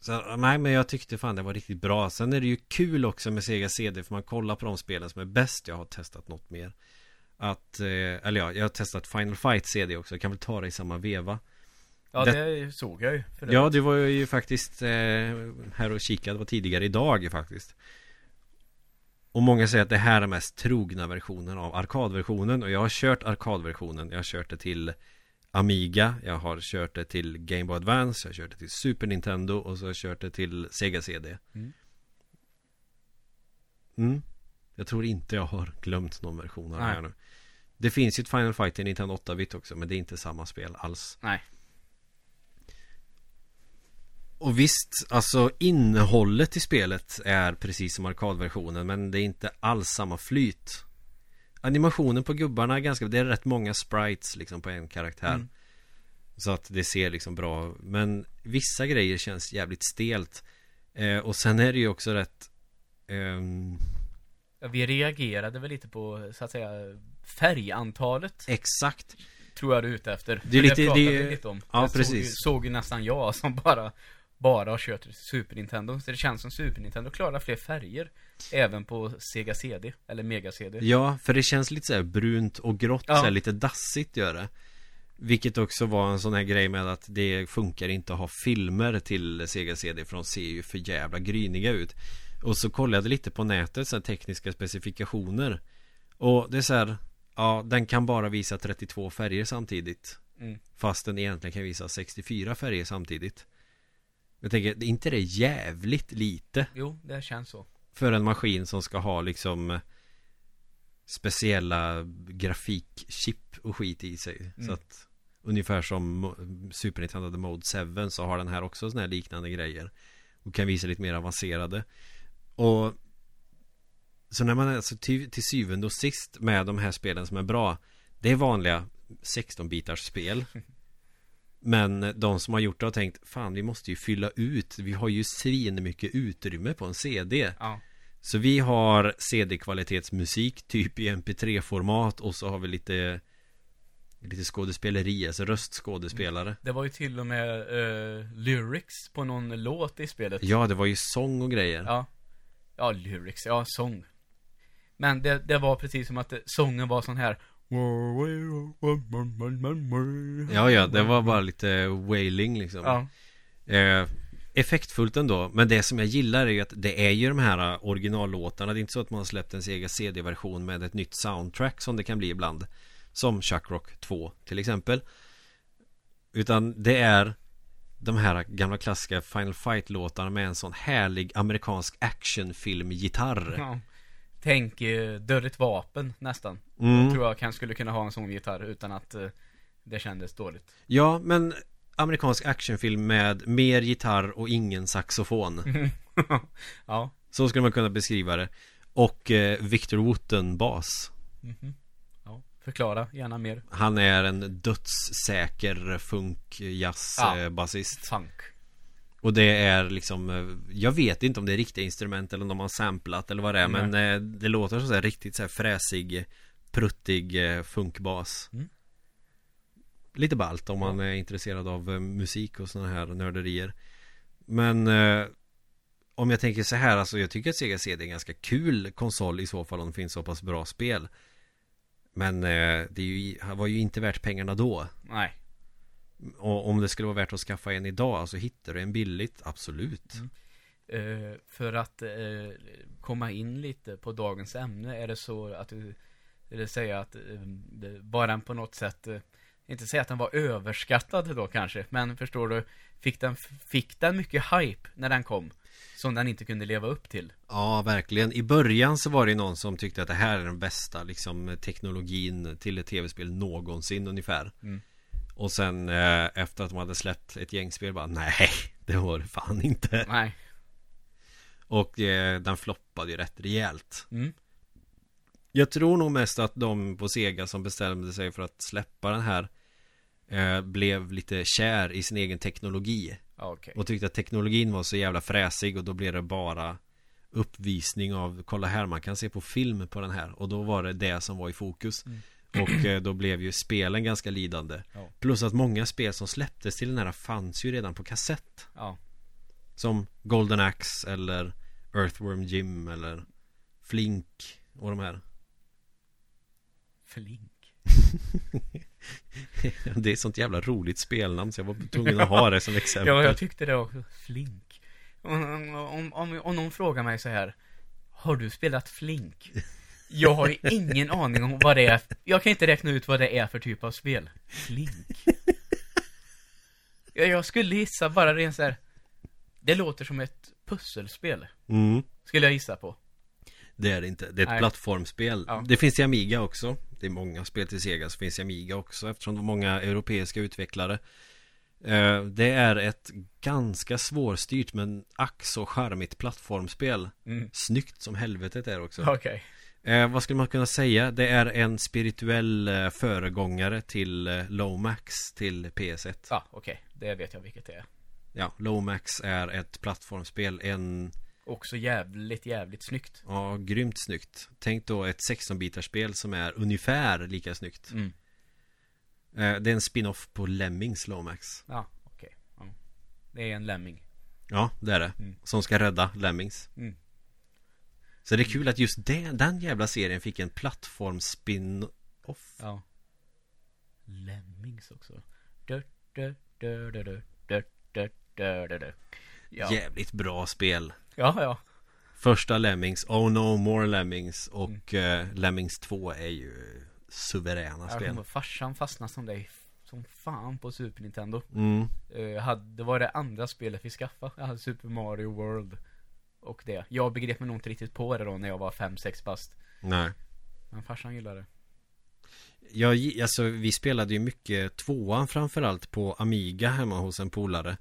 Så nej, men jag tyckte fan det var riktigt bra. Sen är det ju kul också med Sega CD för man kollar på de spelen som är bäst. Jag har testat något mer. Att, eh, eller ja, jag har testat Final Fight CD också. Jag kan väl ta det i samma veva. Ja, Det- det, såg jag ju. Ja, du var ju faktiskt eh, här och kikade, det var tidigare idag faktiskt. Och många säger att det här är mest trogna versionen av arkadversionen och jag har kört arkadversionen. Jag har kört det till Amiga, jag har kört det till Game Boy Advance, jag har kört det till Super Nintendo och så har jag kört det till Sega CD. Mm. Mm. Jag tror inte jag har glömt någon version av det här Nej. nu. Det finns ju ett Final Fight i Nintendo 8-bit också, men det är inte samma spel alls. Nej. Och visst, alltså innehållet i spelet är precis som arkadversionen men det är inte alls samma flyt. Animationen på gubbarna är ganska, det är rätt många sprites liksom på en karaktär. Mm. Så att det ser liksom bra Men vissa grejer känns jävligt stelt. Eh, och sen är det ju också rätt ehm, Ja, Vi reagerade väl lite på, så att säga, färgantalet. Exakt. Tror jag du är ute efter. Det är lite- det är- vi lite om. ja, det Såg, precis. såg ju nästan jag som bara, bara har kört Super Nintendo. Så det känns som Super Nintendo klarar fler färger. Även på Sega CD, eller Mega CD. Ja, för det känns lite så här brunt och grått, Ja. så lite dassigt gör det. Vilket också var en sån här grej med att det funkar inte att ha filmer till Sega CD för de ser ju för jävla gryniga ut. Och så kollade jag lite på nätet, så tekniska specifikationer. Och det är så här, ja, den kan bara visa 32 färger samtidigt. Mm. Fast den egentligen kan visa 64 färger samtidigt. Jag tänker, är inte det jävligt lite? Jo, det känns så. För en maskin som ska ha liksom eh, Speciella grafikchip och skit i sig Mm. Så att Ungefär som Super Nintendo hade Mode 7 så har den här också såna här liknande grejer Och kan visa lite mer avancerade Och Så när man är alltså till, till syvende och sist med de här spelen som är bra Det är vanliga 16-bitars spel [LAUGHS] Men de som har gjort det har tänkt Fan vi måste ju fylla ut Vi har ju svin mycket utrymme på en CD Ja. Så vi har CD-kvalitetsmusik typ i MP3-format och så har vi lite Lite skådespeleri, alltså röstskådespelare Det var ju till och med eh, lyrics på någon låt i spelet. Ja, det var ju sång och grejer Ja. Ja, lyrics. Ja, sång. Men det, det var precis som att det, sången var sån här Ja, ja, det var bara lite wailing liksom. Ja. eh, Effektfullt ändå Men det som jag gillar är ju att det är ju de här originallåtarna. Det är inte så att man har släppt en Sega CD-version med ett nytt soundtrack som det kan bli ibland. Som Chuck Rock 2 till exempel. Utan det är de här gamla klassiska Final Fight-låtarna med en sån härlig amerikansk actionfilm-gitarr. Ja. Tänk eh, Dödligt vapen nästan. Mm. Tror jag kan skulle kunna ha en sån gitarr utan att eh, det kändes dåligt. Ja, men amerikansk actionfilm med mer gitarr och ingen saxofon [LAUGHS] ja. Så skulle man kunna beskriva det Och eh, Victor Wooten bas Mhm. Ja. Förklara gärna mer. Han är en dödssäker funk jazz Ja. eh, basist Funk. Och det är liksom eh, Jag vet inte om det är riktiga instrument eller om de har samplat eller vad det är Nej. Men eh, det låter så här riktigt så här fräsig Pruttig eh, funkbas Mm. Lite ballt om man är intresserad av musik och sådana här nörderier Men Om jag tänker så här alltså jag tycker att Sega CD är en ganska kul konsol i så fall om det finns så pass bra spel Men det ju, var ju inte värt pengarna då Nej. Och om det skulle vara värt att skaffa en idag, alltså hittar du en billigt, absolut. Mm. Eh, för att eh, komma in lite på dagens ämne är det så att du vill säga att eh, det, var den på något sätt eh, inte säga att den var överskattad då kanske, men förstår du, fick den, fick den mycket hype när den kom? Som den inte kunde leva upp till. Ja, verkligen. I början så var det någon som tyckte att det här är den bästa liksom, teknologin till ett tv-spel någonsin ungefär. Mm. Och sen eh, efter att de hade släppt ett gäng spel bara, nej, [LAUGHS] det var det fan inte. Nej. Och eh, den floppade ju rätt rejält. Mm. Jag tror nog mest att de på Sega som bestämde sig för att släppa den här eh, blev lite kär i sin egen teknologi. Okej. Och tyckte att teknologin var så jävla fräsig och då blev det bara Uppvisning av, kolla här man kan se på film på den här Och då var det det som var i fokus Mm. Och eh, då blev ju spelen ganska lidande Ja. Plus att många spel som släpptes till den här fanns ju redan på kassett Ja. Som Golden Axe eller Earthworm Jim eller Flink och de här Flink. [LAUGHS] Det är ett sånt jävla roligt spelnamn så jag var tvungen att ha det som [LAUGHS] exempel Ja, jag tyckte det också. Flink. Om, om, om, om någon frågar mig så här. Har du spelat Flink? Jag har ingen aning om vad det är. Jag kan inte räkna ut vad det är för typ av spel. Flink. Jag, skulle gissa bara rent så här. Det låter som ett pusselspel. mm. Skulle jag gissa på. Det är det inte. Det är ett Nej. plattformsspel. Ja. Det finns i Amiga också. Det är många spel till Sega som finns i Amiga också eftersom det var många europeiska utvecklare. Eh, Det är ett ganska svårstyrt men ack så charmigt plattformsspel. Mm. Snyggt som helvetet är också. Okej. Eh, vad skulle man kunna säga? Det är en spirituell eh, föregångare till eh, Lomax till PS1. Ja, okej. Det vet jag vilket det är. Ja, Lomax är ett plattformsspel. En Också jävligt, jävligt snyggt. Ja, grymt snyggt. Tänk då ett 16-bitarspel som är ungefär lika snyggt. Mm. Eh, Det är en spin-off på Lemmings Lomax. Ja, okej. Ja. Det är en lemming. Ja, det är det. Mm. Som ska rädda Lemmings. Mm. Så det är kul att just det, den jävla serien fick en plattform-spin-off. Ja. Lemmings också. Du, du, du, du, du, du, du, du, du, du. Ja. Jävligt bra spel. ja, ja. Första Lemmings, Oh No More Lemmings och Mm. eh, Lemmings 2 är ju suveräna Jag spel. farsan fastnade som dig som fan på Super Nintendo. Mm. Uh, hade, det var det andra spelet vi skaffade. Jag hade Super Mario World. Och det. Jag begrep mig nog inte riktigt på det då när jag var 5-6 bast. Nej. Men farsan gillade det. Jag, alltså vi spelade ju mycket tvåan framförallt på Amiga hemma hos en polare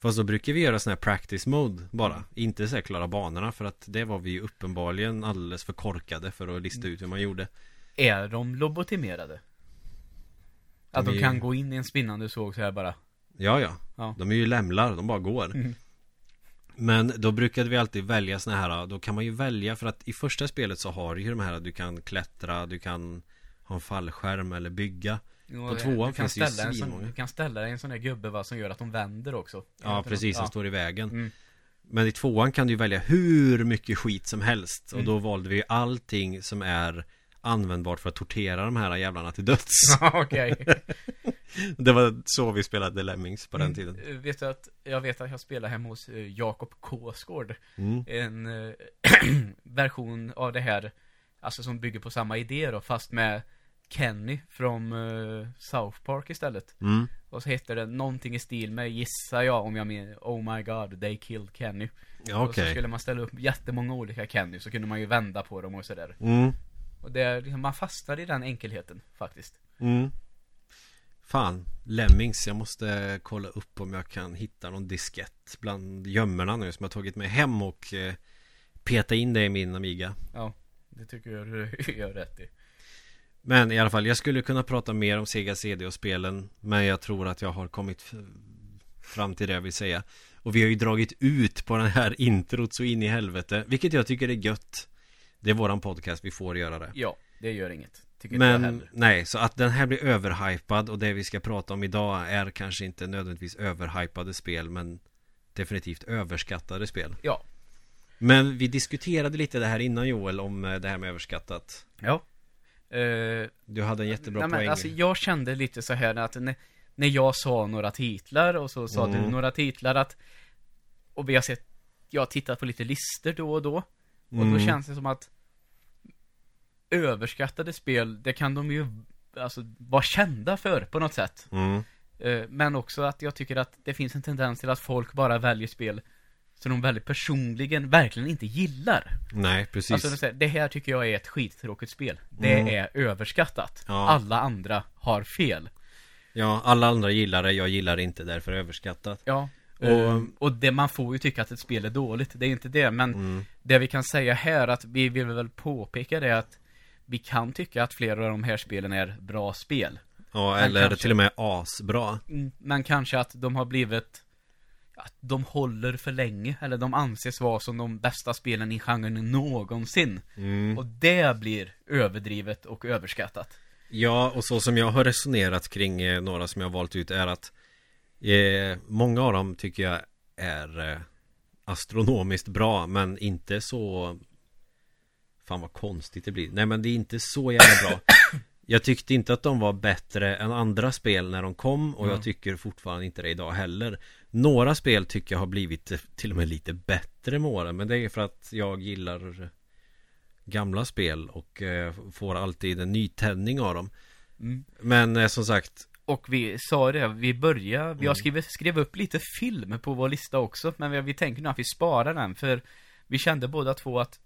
Fast då brukar vi göra sån här practice mode bara Mm. Inte så här klara banorna för att det var vi ju uppenbarligen alldeles för korkade för att lista ut hur man gjorde Är de lobotimerade? Att De de kan gå in i en spinnande såg så här bara. Ja ja, Ja. de är ju lämlar, de bara går Mm. Men då brukade vi alltid välja såna här Då kan man ju välja för att i första spelet så har du ju de här Du kan klättra, du kan ha en fallskärm eller bygga Jo, På det- tvåan finns det ju svinmånga. Du kan ställa dig en sån där gubbe va, som gör att de vänder också. Ja precis, som ja. står i vägen Mm. Men i tvåan kan du välja hur mycket skit som helst Och Mm. då valde vi allting som är användbart för att tortera de här jävlarna till döds [LAUGHS] Okej. [LAUGHS] Det var så vi spelade Lemmings på den tiden Mm, Vet du att, jag vet att jag spelar hemma hos eh, Jakob Kåsgård. mm. En eh, [CLEARS THROAT] version av det här, alltså som bygger på samma idé då, fast med Kenny från eh, South Park istället. Mm. Och så heter det någonting i stil med, gissar jag om jag menar, Oh my god, they killed Kenny. Ja Och så skulle man ställa upp jättemånga olika Kenny, så kunde man ju vända på dem och sådär. mm. Och det, liksom, man fastnar i den enkelheten, faktiskt. mm. Fan, Lemmings, jag måste kolla upp om jag kan hitta någon diskett bland gömmorna nu som jag tagit med hem och eh, peta in det i min Amiga Ja, det tycker jag du [LAUGHS] gör rätt i. Men i alla fall, jag skulle kunna prata mer om Sega CD och spelen Men jag tror att jag har kommit fram till det jag vill säga Och vi har ju dragit ut på den här [LAUGHS] introt så in i helvete Vilket jag tycker är gött Det är våran podcast, vi får göra det Ja, det gör inget. Tycker Men nej, så att den här blir överhypad och det vi ska prata om idag är kanske inte nödvändigtvis överhypade spel Men definitivt överskattade spel Ja. Men vi diskuterade lite det här innan Joel om eh, det här med överskattat Ja. Eh, Du hade en jättebra nej, men, poäng alltså jag kände lite så här att när, när jag sa några titlar och så sa Mm. du några titlar att Och vi har sett Jag har tittat på lite listor då och då Och då Mm. känns det som att Överskattade spel, det kan de ju Alltså vara kända för på något sätt mm. Eh, Men också att jag tycker att det finns en tendens till att folk bara väljer spel Som de väldigt personligen verkligen inte gillar Nej, precis Alltså det, här tycker jag är ett skittråkigt spel Det Mm. är överskattat Ja. Alla andra har fel Ja, alla andra gillar det, jag gillar det inte, därför överskattat Ja Och- och, och det, man får ju tycka att ett spel är dåligt, det är inte det Men mm. det vi kan säga här att vi vill väl påpeka det att Vi kan tycka att flera av de här spelen är bra spel Ja, eller kanske- till och med asbra Mm, Men kanske att de har blivit Att de håller för länge Eller de anses vara som de bästa spelen i genren någonsin mm. Och det blir överdrivet och överskattat Ja, och så som jag har resonerat kring eh, några som jag har valt ut är att eh, Många av dem tycker jag är eh, astronomiskt bra, men inte så Fan vad konstigt det blir Nej men det är inte så jävla bra [COUGHS] Jag tyckte inte att de var bättre än andra spel när de kom och Ja. jag tycker fortfarande inte det idag heller Några spel tycker jag har blivit eh, till och med lite bättre med åren Men det är för att jag gillar gamla spel och eh, får alltid en nytändning av dem mm. Men eh, som sagt Och vi sa det, vi började, vi har Mm. skrivit, skrev upp lite film på vår lista också Men vi, vi tänker nu att vi sparar den för Vi kände båda två att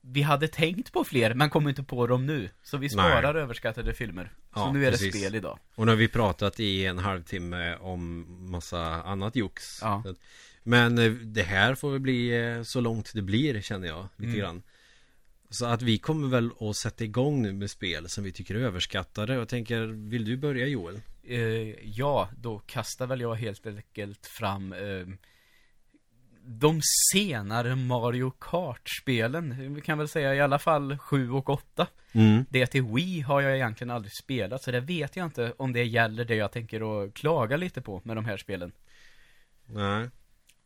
Vi hade tänkt på fler men kom inte på dem nu Så vi sparar överskattade filmer Så Ja, nu är precis. det spel idag Och nu har vi pratat i en halvtimme om massa annat jox Ja. Men eh, det här får väl bli eh, så långt det blir känner jag lite Mm. grann Så att vi kommer väl att sätta igång nu med spel som vi tycker är överskattade Jag tänker, vill du börja Joel? eh, Ja, då kastar väl jag helt enkelt fram eh, De senare Mario Kart-spelen Vi kan väl säga i alla fall 7 och 8 Mm. Det till Wii har jag egentligen aldrig spelat, så det vet jag inte om det gäller det jag tänker att klaga lite på med de här spelen. Nej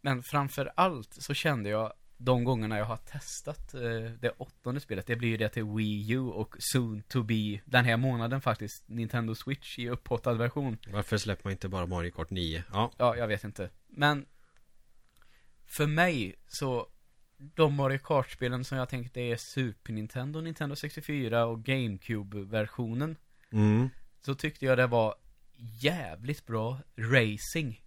Men framför allt så kände jag de gångerna jag har testat eh, det åttonde spelet, det blir ju det till Wii U och soon to be den här månaden faktiskt, Nintendo Switch i upphottad version. Varför släpper man inte bara Mario Kart 9? Ja Ja, jag vet inte. Men för mig så de Mario Kart-spelen som jag tänkte är Super Nintendo, Nintendo 64 och GameCube-versionen mm. Så tyckte jag det var jävligt bra racing.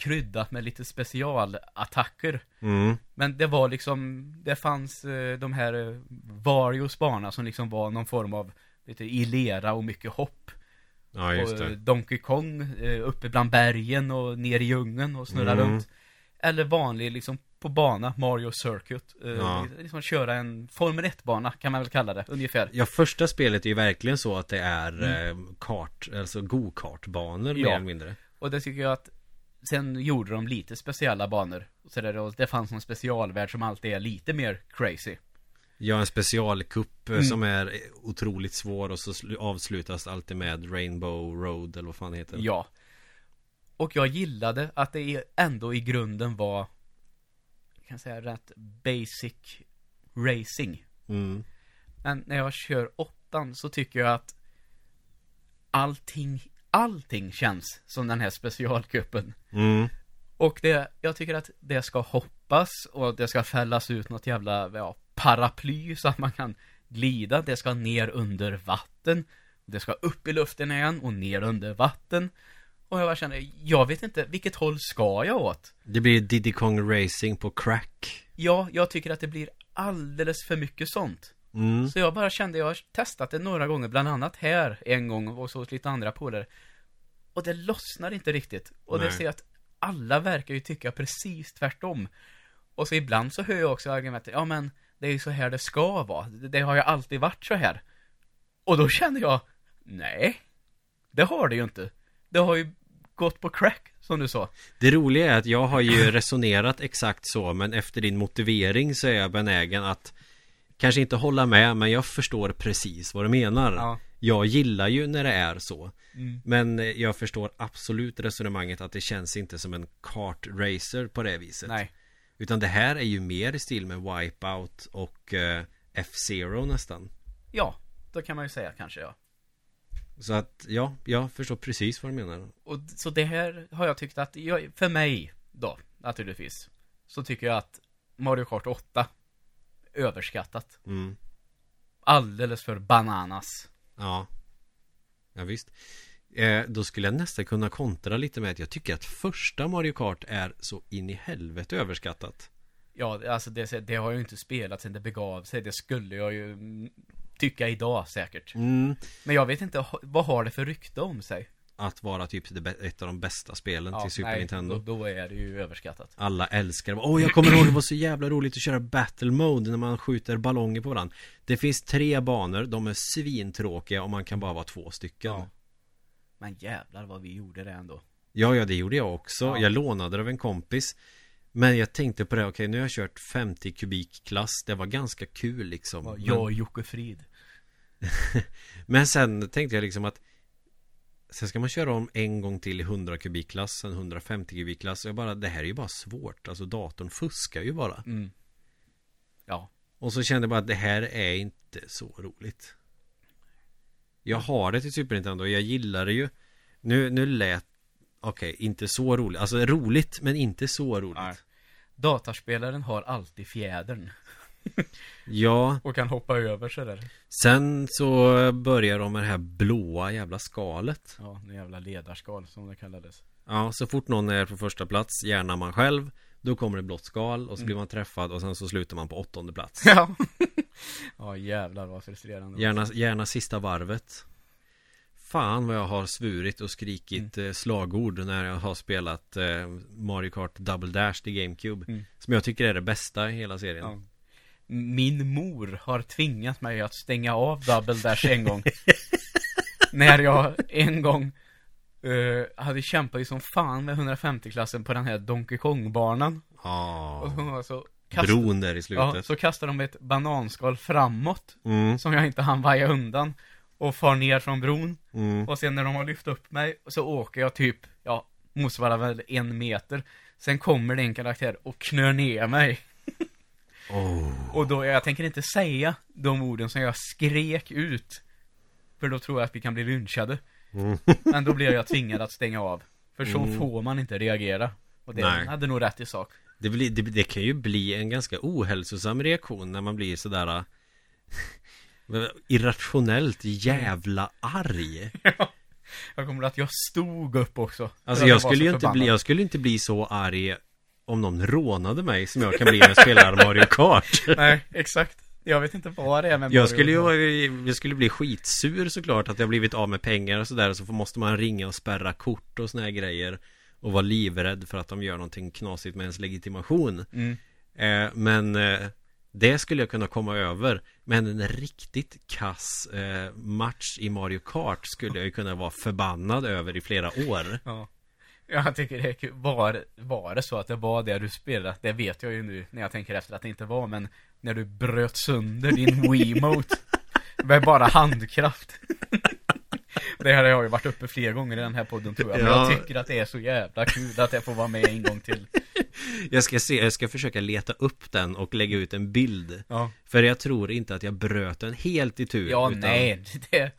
Kryddat med lite specialattacker. Mm. Men det var liksom, det fanns eh, de här eh, Varios bana som liksom var någon form av lite i lera och mycket hopp. Ja, just och eh, det. Donkey Kong uppe bland bergen och ner i djungeln och snurra Mm. runt. Eller vanlig liksom på bana, Mario Circuit. Ja. Liksom köra en Formel 1-bana kan man väl kalla det, ungefär. Ja, första spelet är ju verkligen så att det är Mm. kart, alltså go-kartbanor mer Ja. eller mindre. Och det tycker jag att Sen gjorde de lite speciella banor. Så och det fanns en specialvärld som alltid är lite mer crazy. Ja, en specialkupp eh, Mm. som är otroligt svår och så slu- avslutas alltid med Rainbow Road eller vad fan det heter. Ja. Och jag gillade att det ändå i grunden var, jag kan säga rätt basic racing. Mm. Men när jag kör åttan så tycker jag att allting, allting känns som den här specialkuppen. Mm. Och det, jag tycker att det ska hoppas och det ska fällas ut något jävla, ja, paraply så att man kan glida. Det ska ner under vatten. Det ska upp i luften igen och ner under vatten. Och jag bara känner, jag vet inte, vilket håll ska jag åt? Det blir Diddy Kong Racing på crack. Ja, jag tycker att det blir alldeles för mycket sånt. Mm. Så jag bara kände, jag har testat det några gånger, bland annat här en gång och så hos lite andra polare. Och det lossnar inte riktigt. Och det Nej. ser jag att alla verkar ju tycka precis tvärtom. Och så ibland så hör jag också argumentet, ja men det är ju så här det ska vara. Det, det har ju alltid varit så här. Och då känner jag, nej, det har det ju inte. Det har ju gått på crack, som du sa. Det roliga är att jag har ju resonerat exakt så men efter din motivering så är jag benägen att Kanske inte hålla med men jag förstår precis vad du menar Ja. Jag gillar ju när det är så Mm. Men jag förstår absolut resonemanget att det känns inte som en kartracer på det viset Nej. Utan det här är ju mer i stil med Wipeout och eh, F-Zero nästan Ja, då kan man ju säga kanske ja. Så att ja, jag förstår precis vad du menar Och så det här har jag tyckt att, jag, för mig då, naturligtvis, så tycker jag att Mario Kart 8 överskattat. mm. Alldeles för bananas. Ja Ja visst eh, Då skulle jag nästan kunna kontra lite med att jag tycker att första Mario Kart är så in i helvete överskattat Ja, alltså det, det har jag ju inte spelat sen det begav sig. Det skulle jag ju tycka idag säkert. mm. Men jag vet inte, vad har det för rykte om sig? Att vara typ ett av de bästa spelen till Super nej, Nintendo Då, då är det ju överskattat. Alla älskar det Åh jag kommer ihåg det var så jävla roligt att köra Battle Mode när man skjuter ballonger på varandra Det finns tre banor, de är svintråkiga och man kan bara vara två stycken Ja. Men jävlar vad vi gjorde det ändå. Ja, ja det gjorde jag också. Ja. Jag lånade det av en kompis. Men jag tänkte på det, okej nu har jag kört 50 kubik klass. Det var ganska kul liksom. Ja, jag och Jocke Frid. [LAUGHS] Men sen tänkte jag liksom att Sen ska man köra om en gång till i 100 kubikklass, sen 150 kubikklass. Jag bara, det här är ju bara svårt. Alltså datorn fuskar ju bara. Mm. Ja. Och så kände jag bara att det här är inte så roligt. Jag har det till Super Nintendo och jag gillar det ju. Nu, nu lät Okej, inte så roligt. Alltså roligt, men inte så roligt. Nej. Datorspelaren har alltid fjädern. Ja, Och kan hoppa över sådär. sen så börjar de med det här blåa jävla skalet. Ja, det jävla ledarskal som det kallades. Ja, så fort någon är på första plats, gärna man själv, då kommer det blått skal och så blir man träffad och sen så slutar man på åttonde plats. Ja. [LAUGHS] ja, jävlar vad frustrerande. Gärna, gärna sista varvet. Fan vad jag har svurit och skrikit eh, slagord när jag har spelat eh, Mario Kart Double Dash till GameCube. Mm. Som jag tycker är det bästa i hela serien. Ja. Min mor har tvingat mig att stänga av Double Dash en gång. [LAUGHS] När jag en gång eh, hade kämpat som fan med 150-klassen på den här Donkey Kong-banan. Ja. Och hon var så kast- Bron där i Ja, slutet. så kastade de ett bananskal framåt. Mm, Som jag inte hann vaja undan. Och far ner från bron. mm. Och sen när de har lyft upp mig så åker jag typ, ja, motsvarar väl en meter. Sen kommer det en karaktär och knör ner mig. Oh. Och då, jag tänker inte säga de orden som jag skrek ut. För då tror jag att vi kan bli lynchade. Mm. [LAUGHS] Men då blir jag tvingad att stänga av. För så Mm. får man inte reagera. Och det Nej. hade nog rätt i sak. Det, blir, det, det kan ju bli en ganska ohälsosam reaktion när man blir sådär äh, [LAUGHS] Irrationellt jävla arg [LAUGHS] Jag kommer att jag stod upp också. Alltså jag var skulle ju inte bli, jag skulle inte bli så arg om någon rånade mig som jag kan bli när jag spelar Mario Kart. [LAUGHS] Nej, exakt. Jag vet inte vad det är med Mario Jag skulle ju, jag skulle bli skitsur såklart att jag blivit av med pengar och sådär så måste man ringa och spärra kort och såna här grejer och vara livrädd för att de gör någonting knasigt med ens legitimation. Mm. Eh, men eh, det skulle jag kunna komma över. Men en riktigt kass eh, match i Mario Kart skulle jag ju kunna vara förbannad över i flera år. Ja. Jag tycker det är kul. Var, var det så att det var det du spelade? Det vet jag ju nu när jag tänker efter att det inte var, men när du bröt sönder din Wiimote [LAUGHS] med bara handkraft. Det här har jag ju varit uppe flera gånger i den här podden tror jag, men Ja. jag tycker att det är så jävla kul att jag får vara med en gång till. [LAUGHS] Jag ska se, jag ska försöka leta upp den och lägga ut en bild. Ja, För jag tror inte att jag bröt den helt i tur. ja utan- nej, det,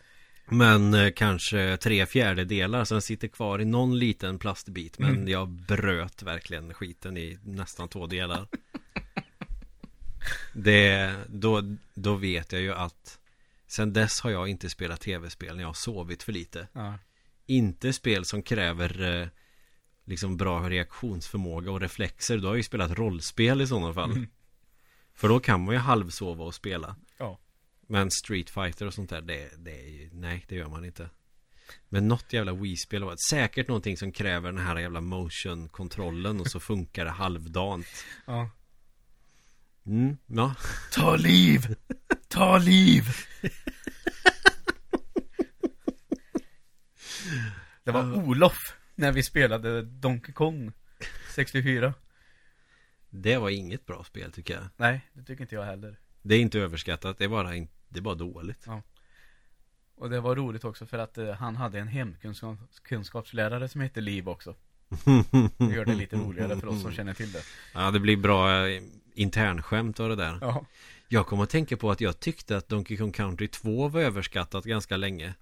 Men eh, kanske tre fjärdedelar så den sitter kvar i någon liten plastbit Men Mm. jag bröt verkligen skiten i nästan två delar [LAUGHS] Det, då, då vet jag ju att Sen dess har jag inte spelat tv-spel när jag har sovit för lite ja. Inte spel som kräver eh, Liksom bra reaktionsförmåga och reflexer Då har jag ju spelat rollspel i sådana fall Mm. För då kan man ju halvsova och spela. Men Street Fighter och sånt där, det, det är ju, nej det gör man inte. Men något jävla Wii-spel var säkert någonting som kräver den här jävla motion-kontrollen och så [LAUGHS] funkar det halvdant. ja. Mm, ja. Ta liv! Ta liv! [LAUGHS] Det var Olof när vi spelade Donkey Kong 64. Det var inget bra spel tycker jag. Nej, det tycker inte jag heller. Det är inte överskattat, det är bara, in, det är bara dåligt. Och det var roligt också för att eh, han hade en hemkunskapslärare som hette Liv också. Det gör det lite roligare för oss som känner till det. Ja, det blir bra eh, internskämt av det där. Ja. Jag kommer att tänka på att jag tyckte att Donkey Kong Country 2 var överskattat ganska länge.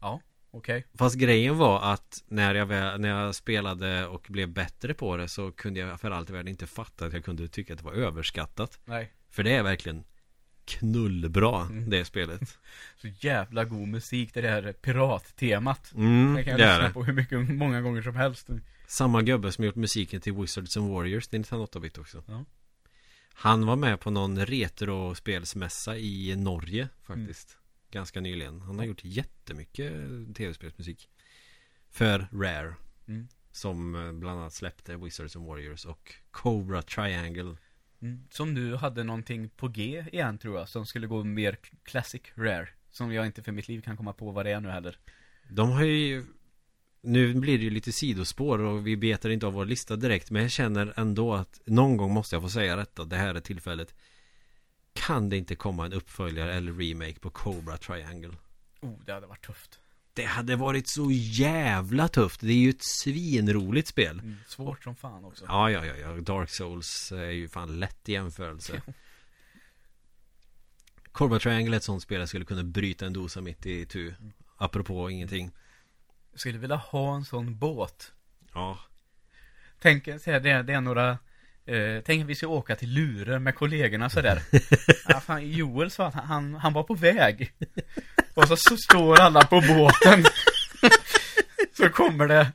Ja, okej. Fast grejen var att när jag, väl, när jag spelade och blev bättre på det så kunde jag för allt i världen inte fatta att jag kunde tycka att det var överskattat. Nej. För det är verkligen knullbra Mm. det spelet. [LAUGHS] Så jävla god musik, det där pirattemat. Mm, Det kan jag det lyssna på hur mycket, många gånger som helst. Samma gubbe som gjort musiken till Wizards and Warriors, det är 8-bit också. Ja. Han var med på någon retrospelsmässa i Norge faktiskt. Ganska nyligen. Han har gjort jättemycket tv-spelsmusik. För Rare. Mm. Som eh, bland annat släppte Wizards and Warriors och Cobra Triangle. Mm. Som nu hade någonting på G igen tror jag, som skulle gå mer classic rare. Som jag inte för mitt liv kan komma på vad det är nu heller. De har ju Nu blir det ju lite sidospår och vi betar inte av vår lista direkt Men jag känner ändå att någon gång måste jag få säga detta Det här är tillfället Kan det inte komma en uppföljare eller remake på Cobra Triangle? Oh, det hade varit tufft. Det hade varit så jävla tufft. Det är ju ett svinroligt spel. Mm. Svårt som fan också. Ja, ja, ja, ja. Dark Souls är ju fan lätt i jämförelse. Cobra Triangle är ett sånt spel jag skulle kunna bryta en dosa mitt i tu. Apropå ingenting. Jag skulle vilja ha en sån båt. Ja. Tänk, så här, det, är, det är några eh, Tänk att vi ska åka till Lure med kollegorna sådär. [LAUGHS] Ja, fan, Joel sa att han, han, var på väg. Och så, så står alla på båten. [LAUGHS] Så kommer det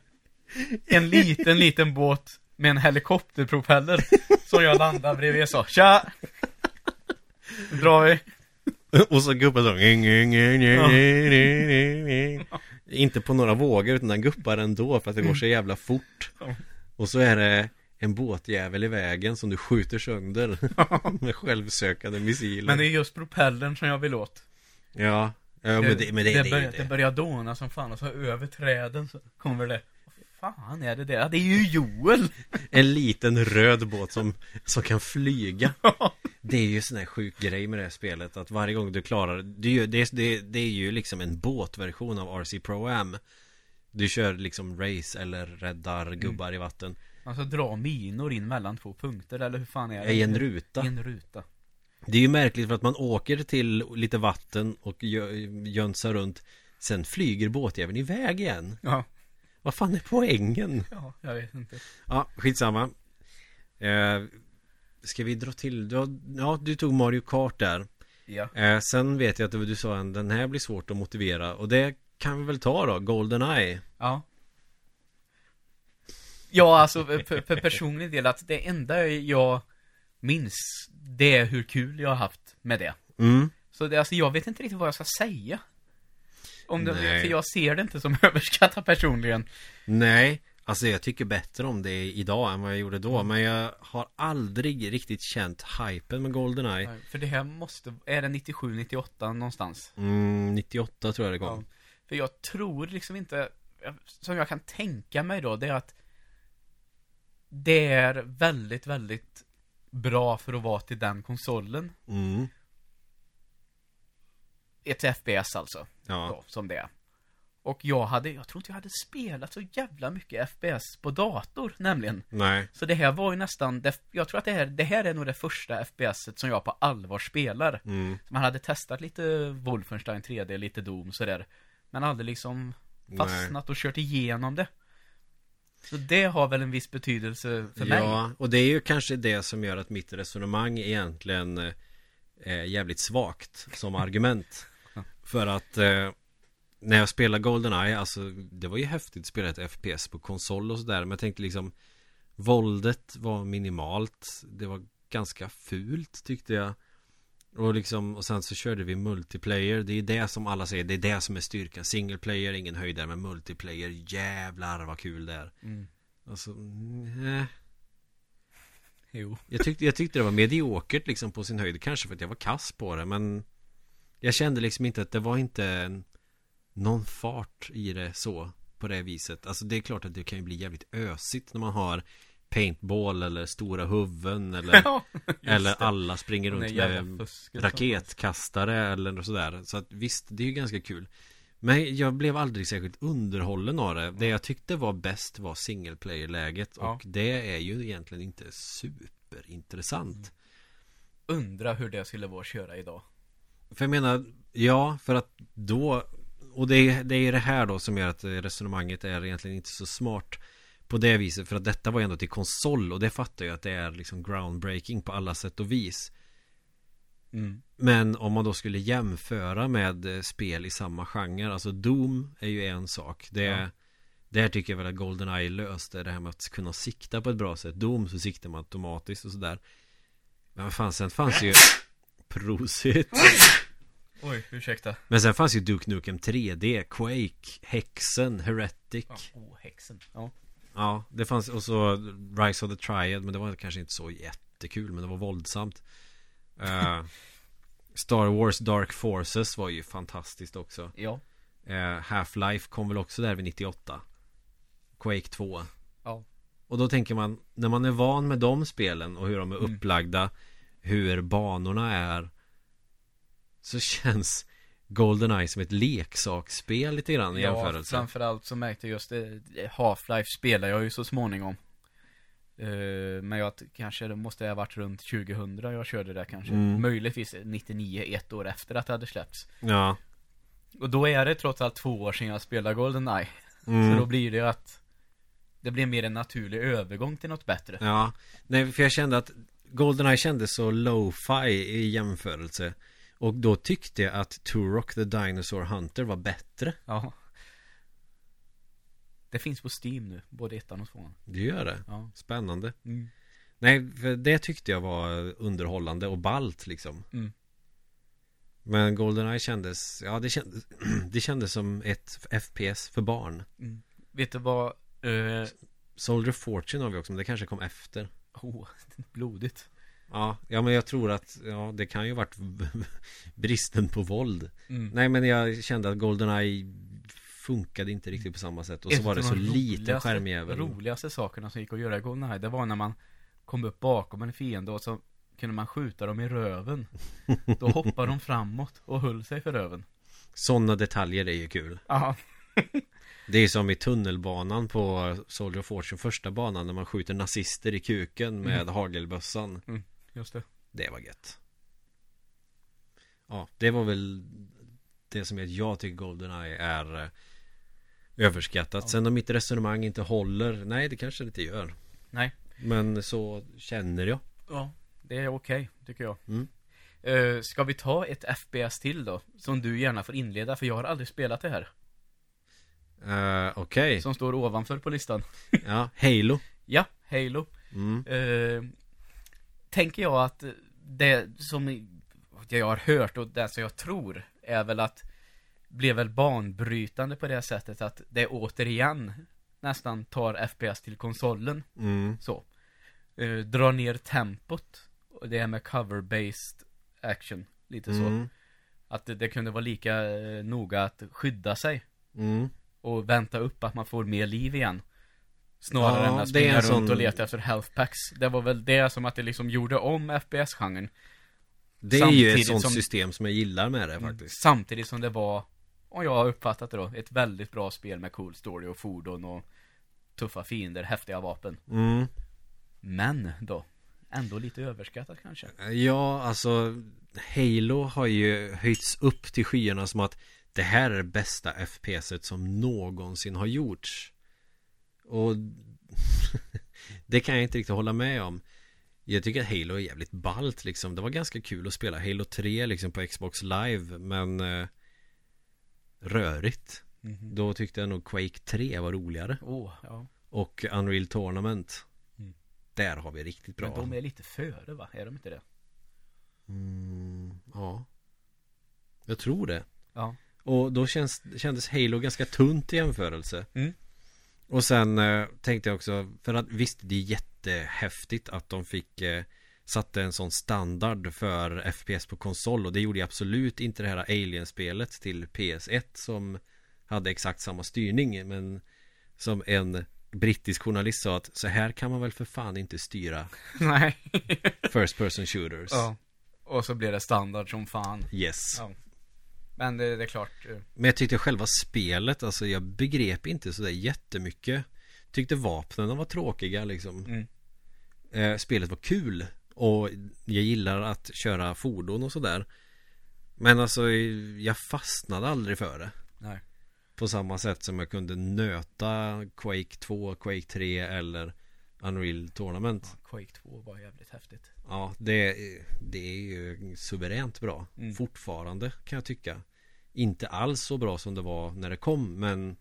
En liten, liten båt Med en helikopterpropeller. Som jag landar bredvid så Tja! Nu drar vi. Och så gubben så Inte på några vågor utan den guppar ändå för att det går så jävla fort. Och så är det en båtjävel i vägen som du skjuter sönder [LAUGHS] Med självsökande missiler Men det är just propellern som jag vill åt Ja, ja men det, men det, det, det, är bör, ju det det. börjar dåna som fan och så över träden så kommer det Vad fan är det? Ja, Det är ju Joel! [LAUGHS] En liten röd båt som, som kan flyga [LAUGHS] Det är ju sån här sjuk grej med det här spelet Att varje gång du klarar det, är ju- det, det, det är ju liksom en båtversion av RC Pro Am Du kör liksom race eller räddar gubbar i vatten Alltså dra minor in mellan två punkter eller hur fan är det? I en ruta I en ruta Det är ju märkligt för att man åker till lite vatten och jönsar runt Sen flyger båtjäveln iväg igen Ja, Vad fan är poängen? ja jag vet inte Ja, skitsamma eh, Ska vi dra till? Du, har- ja, du tog Mario Kart där Ja eh, Sen vet jag att du, du sa att den här blir svårt att motivera Och det kan vi väl ta då, Goldeneye. Ja. Ja, alltså för, personlig del att det enda jag minns, det är hur kul jag har haft med det. Mm. Så det, alltså jag vet inte riktigt vad jag ska säga. Om det, Nej. för jag ser det inte som [LAUGHS] överskattat personligen. Nej, alltså jag tycker bättre om det idag än vad jag gjorde då. Mm. Men jag har aldrig riktigt känt hypen med Goldeneye. För det här måste, är det 97, 98 någonstans? Mm, 98 tror jag det kom. Ja. För jag tror liksom inte, som jag kan tänka mig då, det är att det är väldigt, väldigt bra för att vara till den konsolen. Mm. Ett FPS alltså, Ja. då, som det är. Och jag hade, jag tror inte jag hade spelat så jävla mycket FPS på dator, nämligen. Nej. Så det här var ju nästan, det, jag tror att det här, det här är nog det första FPSet som jag på allvar spelar. Mm. Man hade testat lite Wolfenstein 3D, lite Doom sådär. Men aldrig liksom fastnat och kört igenom det. Så det har väl en viss betydelse för mig. Ja, och det är ju kanske det som gör att mitt resonemang egentligen eh, är jävligt svagt som argument. För att eh, när jag spelade Goldeneye, alltså det var ju häftigt att spela ett FPS på konsol och sådär. Men jag tänkte liksom Våldet var minimalt. Det var ganska fult tyckte jag. Och liksom, och sen så körde vi multiplayer. Det är det som alla säger, det är det som är styrkan. Single player, ingen höjdare, men multiplayer, jävlar vad kul det är. Mm. Alltså, nej. Jo. Jag tyckte, jag tyckte det var mediokert liksom på sin höjd Kanske för att jag var kass på det men Jag kände liksom inte att det var inte Någon fart i det så På det viset Alltså det är klart att det kan ju bli jävligt ösigt när man har Paintball eller stora huvuden [LAUGHS] eller Ja, Eller det. alla springer runt med raketkastare eller sådär. Så att visst, det är ju ganska kul. Men jag blev aldrig särskilt underhållen av det. Det jag tyckte var bäst var single player-läget Ja. Och det är ju egentligen inte superintressant. Undra hur det skulle vara att köra idag. För jag menar, ja, för att då Och det är, det är det här då som gör att resonemanget är egentligen inte så smart På det viset, för att detta var ändå till konsol Och det fattar jag att det är liksom groundbreaking på alla sätt och vis Mm. Men om man då skulle jämföra med eh, spel i samma genre Alltså Doom är ju en sak Det Ja. Där tycker jag väl att Goldeneye löste det här med att kunna sikta på ett bra sätt Doom så siktar man automatiskt och sådär Men vad fan, sen fanns ju Prosit [LAUGHS] Oj, ursäkta. Men sen fanns ju Duke Nukem 3D, Quake, Hexen, Heretic Ja, oh, häxan. Ja. Det fanns och så Rise of the Triad Men det var kanske inte så jättekul Men det var våldsamt Eh, Star Wars Dark Forces var ju fantastiskt också Ja. Eh, Half-Life kom väl också där vid 98 Quake 2 Ja. Och då tänker man När man är van med de spelen och hur de är Mm. upplagda Hur banorna är Så [LAUGHS] känns Goldeneye som ett leksaksspel lite grann i Ja, jämförelse framförallt så märkte jag just det, Half-Life spelar jag ju så småningom. Eh, men jag kanske, det måste ha varit runt 2000 jag körde det kanske. Mm. Möjligtvis 99, ett år efter att det hade släppts. Ja Och då är det trots allt två år sedan jag spelade Goldeneye. mm. Så då blir det ju att det blir mer en naturlig övergång till något bättre. Ja Nej för jag kände att Goldeneye kändes så lo-fi i jämförelse Och då tyckte jag att Turok the Dinosaur Hunter var bättre Ja. Det finns på Steam nu, både ettan och tvåan. Det gör det Ja. Spännande Mm. Nej, för det tyckte jag var underhållande och ballt liksom Mm. Men Goldeneye kändes, ja det kändes, [CLEARS THROAT] det kändes som ett FPS för barn Mm. Vet du vad? Uh, Soldier Fortune har vi också, men det kanske kom efter oh, [LAUGHS] blodigt. Ja, ja men jag tror att, ja det kan ju varit [LAUGHS] bristen på våld Mm. Nej men jag kände att Goldeneye funkade inte riktigt på samma sätt Och så var det så de liten skärmjävel roligaste sakerna som gick att göra i Goldeneye, det var när man kom upp bakom en fiende och så kunde man skjuta dem i röven. [LAUGHS] Då hoppade de framåt och höll sig för röven. Sådana detaljer är ju kul Ja. [LAUGHS] Det är som i tunnelbanan på Soldier of Fortune första banan När man skjuter nazister i kuken med Mm. hagelbössan Just det. Det var gött Ja, det var väl Det som jag tycker Goldeneye är eh, Överskattat Ja. Sen om mitt resonemang inte håller Nej, det kanske det inte gör Nej. Men så känner jag Ja. Det är okej, tycker jag. Mm. Eh, ska vi ta ett FPS till då? Som du gärna får inleda, för jag har aldrig spelat det här. Eh, Okej, Som står ovanför på listan. ja, Halo. [LAUGHS] Ja, Halo. Mm. Tänker jag att det som jag har hört och det som jag tror är väl att blev väl banbrytande på det sättet att det återigen nästan tar FPS till konsolen Mm. så. Eh, drar ner tempot och det är med cover-based action lite så. Mm. Att det, det kunde vara lika eh, noga att skydda sig Mm. och vänta upp att man får mer liv igen. Snarare Ja, än att springa runt sån- och leta efter health packs. Det var väl det som att det liksom gjorde om FPS-genren. Det är ju ett Samtidigt sånt som- system som jag gillar med det faktiskt. Samtidigt som det var, och jag har uppfattat det då, ett väldigt bra spel med cool story och fordon och tuffa fiender, häftiga vapen. Mm. Men då, ändå lite överskattat kanske. Ja, alltså Halo har ju höjts upp till skyarna som att det här är det bästa FPSet som någonsin har gjorts. Och [LAUGHS] det kan jag inte riktigt hålla med om. Jag tycker att Halo är jävligt ballt liksom. Det var ganska kul att spela Halo 3 liksom på Xbox Live, men eh, rörigt. Mhm. Då tyckte jag nog Quake 3 var roligare. Åh, ja. Och Unreal Tournament. Mm. Där har vi riktigt bra. Men de är lite före va? Är de inte det? Mm, ja. Jag tror det. Ja. Och då känns, kändes Halo ganska tunt i jämförelse. Mm. Och sen eh, tänkte jag också, för att visst det är jättehäftigt att de fick eh, Satte en sån standard för FPS på konsol och det gjorde absolut inte det här Alien-spelet till PS1 som hade exakt samma styrning men som en brittisk journalist sa att så här kan man väl för fan inte styra [LAUGHS] Nej. First person shooters ja. Och så blir det standard som fan. Yes Ja. Men det, det är klart. eh, Men jag tyckte själva spelet, alltså jag begrep inte sådär jättemycket Tyckte vapnen var tråkiga liksom Mm. eh, Spelet var kul Och jag gillar att köra fordon och sådär Men alltså jag fastnade aldrig för det Nej. På samma sätt som jag kunde nöta Quake 2, Quake 3 eller Unreal Tournament Ja, Quake 2 var jävligt häftigt. Ja, det, det är ju suveränt bra Mm. Fortfarande kan jag tycka Inte alls så bra som det var när det kom Men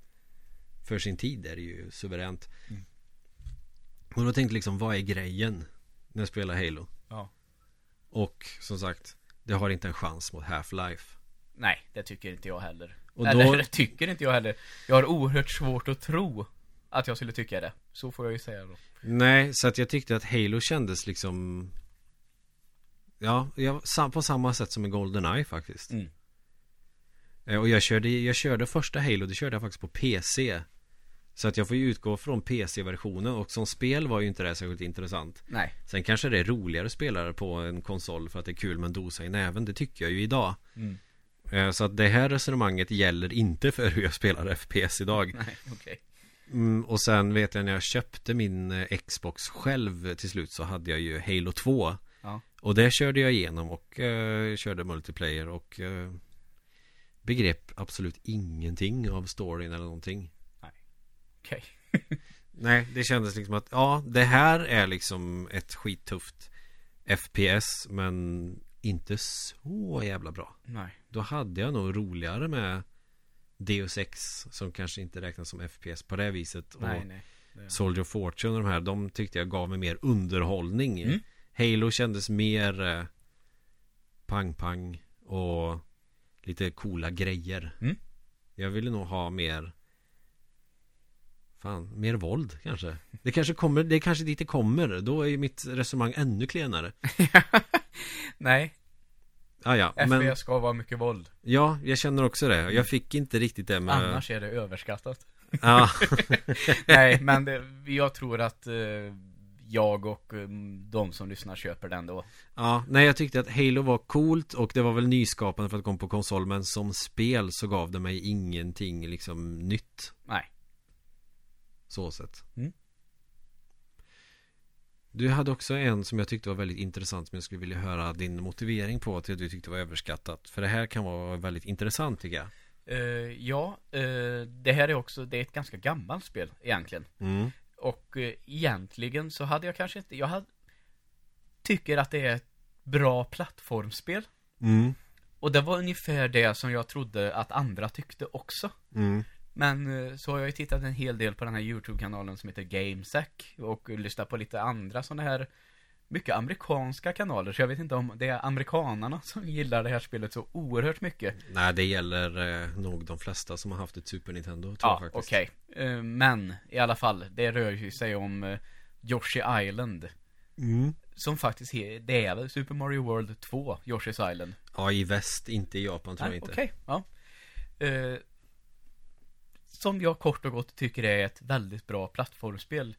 För sin tid är det ju suveränt Mm. Och då tänkte jag liksom, vad är grejen? När jag spelar Halo Ja. Och som sagt Det har inte en chans mot Half-Life Nej, det tycker inte jag heller. Och Eller då- det [LAUGHS] tycker inte jag heller. Jag har oerhört svårt att tro att jag skulle tycka det. Så får jag ju säga då. Nej, så att jag tyckte att Halo kändes liksom Ja, jag, på samma sätt som en Goldeneye faktiskt Mm. Eh, Och jag körde, jag körde första Halo, det körde jag faktiskt på PC Så att jag får ju utgå från PC-versionen och som spel var ju inte det särskilt intressant Nej. Sen kanske det är roligare att spela på en konsol för att det är kul med en dosa i näven, det tycker jag ju idag Mm. Eh, Så att det här resonemanget gäller inte för hur jag spelar FPS idag Nej, okej. Mm, Och sen vet jag när jag köpte min eh, Xbox själv till slut så hade jag ju Halo 2 Ja. Och det körde jag igenom och eh, körde multiplayer och eh, Begrep absolut ingenting av storyn eller någonting Okej. [LAUGHS] Nej, det kändes liksom att ja, det här är liksom ett skittufft FPS men inte så jävla bra Nej. Då hade jag nog roligare med Deus Ex som kanske inte räknas som FPS på det viset och Nej, nej. Det- Soldier of Fortune och de här, de tyckte jag gav mig mer underhållning. Mm. Halo kändes mer eh, Pang-pang och lite coola grejer. Mm. Jag ville nog ha mer Fan, mer våld kanske. Det kanske kommer, det kanske dit det kommer. Då är ju mitt resonemang ännu klenare. [LAUGHS] Nej, ah, ja, FPS men ska vara mycket våld. Ja, jag känner också det Jag fick inte riktigt det med Annars är det överskattat. [LAUGHS] Ja, [LAUGHS] Nej, men det, jag tror att eh, jag och eh, de som lyssnar köper den då. ja, nej jag tyckte att Halo var coolt och det var väl nyskapande för att komma på konsol Men som spel så gav det mig ingenting liksom nytt Nej. Så sett Mm. Du hade också en som jag tyckte var väldigt intressant Som jag skulle vilja höra din motivering på Till att du tyckte var överskattat För det här kan vara väldigt intressant tycker jag Eh, ja, eh, det här är också, det är ett ganska gammalt spel egentligen. mm. Och eh, egentligen så hade jag kanske inte, jag hade, tycker att det är ett bra plattformsspel. Mm. Och det var ungefär det som jag trodde att andra tyckte också. Mm. Men eh, så har jag ju tittat en hel del på den här YouTube-kanalen som heter GameSack och lyssnat på lite andra sådana här mycket amerikanska kanaler, så jag vet inte om det är amerikanarna som gillar det här spelet så oerhört mycket. Nej, det gäller eh, nog de flesta som har haft ett Super Nintendo, tror Ja, jag faktiskt. okej. Eh, men i alla fall, det rör ju sig om eh, Yoshi Island. Mm. Som faktiskt, he- det är väl Super Mario World 2, Yoshi's Island? Ja, i väst, inte i Japan tror jag Nej, inte. Okej, ja. Som jag kort och gott tycker är ett väldigt bra plattformsspel.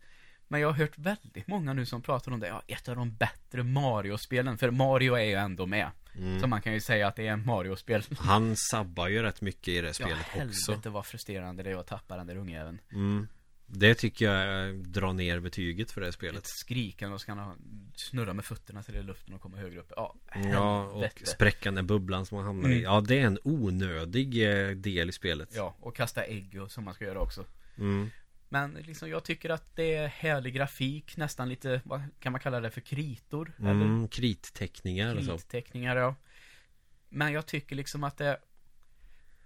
Men jag har hört väldigt många nu som pratar om det, ja, ett av de bättre Mario-spelen, för Mario är ju ändå med. Mm. Så man kan ju säga att det är en Mario-spel. Han sabbar ju rätt mycket i det Ja, spelet också. helvete vad frustrerande det är att tappa den där ungjäveln. Mm. Det tycker jag eh, drar ner betyget för det här Ett spelet. skrikande och så kan han snurra med fötterna till i luften och komma högre upp. Ja, Ja, och helvete. spräcka den där bubblan som man hamnar i. Mm. Ja, det är en onödig eh, del i spelet. Ja, och kasta ägg och som man ska göra också. Mm. Men liksom jag tycker att det är härlig grafik, nästan lite, vad kan man kalla det för kritor? Eller Mm, kritteckningar och så. kritteckningar, ja. Men jag tycker liksom att det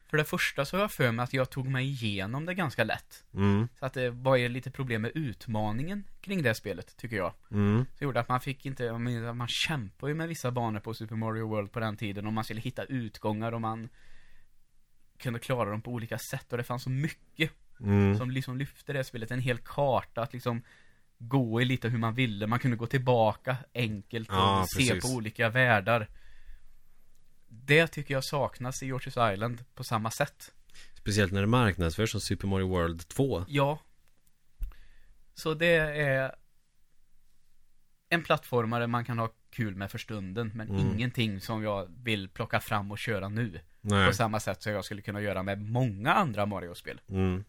För det första så har jag för mig att jag tog mig igenom det ganska lätt. Mm, Så att det var ju lite problem med utmaningen kring det spelet, tycker jag. mm, Så gjorde att man fick inte, man kämpade ju med vissa banor på Super Mario World på den tiden och man skulle hitta utgångar och man kunde klara dem på olika sätt och det fanns så mycket mm. som liksom lyfte det spelet, en hel karta att liksom gå i lite hur man ville, man kunde gå tillbaka enkelt och Ja, se precis. på olika världar. Det tycker jag saknas i Yoshi's Island på samma sätt. Speciellt när det marknadsförs som Super Mario World 2. Ja. Så det är en plattformare man kan ha kul med för stunden, men Mm. ingenting som jag vill plocka fram och köra nu. Nej. På samma sätt som jag skulle kunna göra med många andra Mario-spel. Mm.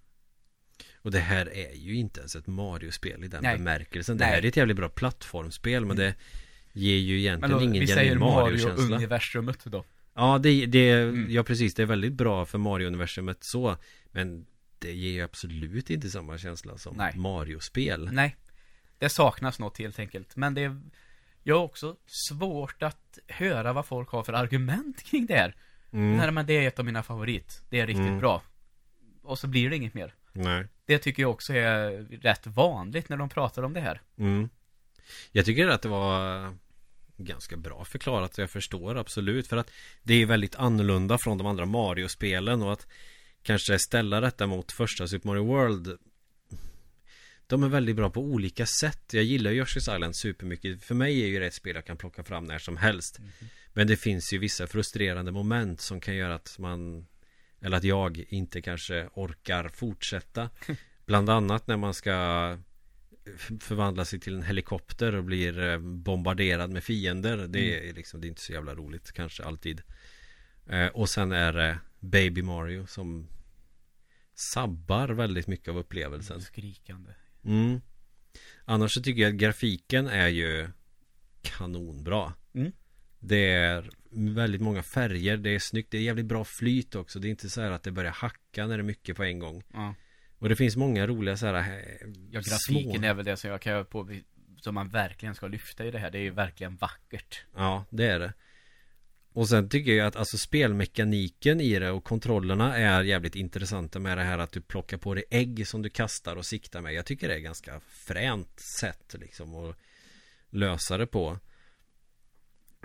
Och det här är ju inte ens ett Mario-spel i den Nej. bemärkelsen. Det Nej. här är ett jävligt bra plattformsspel men det ger ju egentligen då, ingen vi säger genuin Mario-känsla. Mario-universumet då. Ja, det, det, Mm. ja precis. Det är väldigt bra för Mario-universumet så. Men det ger ju absolut inte samma känsla som Nej. Mario-spel. Nej, det saknas något helt enkelt. Men det är, jag har också svårt att höra vad folk har för argument kring det här. Mm. Nej, men det är ett av mina favorit. Det är riktigt Mm. bra. Och så blir det inget mer. Nej. Det tycker jag också är rätt vanligt när de pratar om det här. Mm. Jag tycker att det var ganska bra förklarat. Jag förstår absolut. För att det är väldigt annorlunda från de andra Mario-spelen. Och att kanske ställa detta mot första Super Mario World. De är väldigt bra på olika sätt. Jag gillar Yoshi's Island supermycket. För mig är ju det ett spel jag kan plocka fram när som helst. Men det finns ju vissa frustrerande moment som kan göra att man Eller att jag inte kanske orkar fortsätta [LAUGHS] Bland annat när man ska Förvandla sig till en helikopter och blir eh, bombarderad med fiender Det är liksom Det är inte så jävla roligt kanske alltid eh, Och sen är det Baby Mario som Sabbar väldigt mycket av upplevelsen Skrikande. Mm. Annars så tycker jag att grafiken är ju kanonbra. Mm. Det är väldigt många färger, det är snyggt, det är jävligt bra flyt också. Det är inte så här att det börjar hacka när det är mycket på en gång. Ja. Och det finns många roliga så här eh, Ja, grafiken små... är väl det som jag kan på som man verkligen ska lyfta i det här. Det är ju verkligen vackert. Ja, det är det. Och sen tycker jag att alltså spelmekaniken i det och kontrollerna är jävligt intressanta med det här att du plockar på dig ägg som du kastar och siktar med. Jag tycker det är ganska fränt sätt liksom att lösa det på.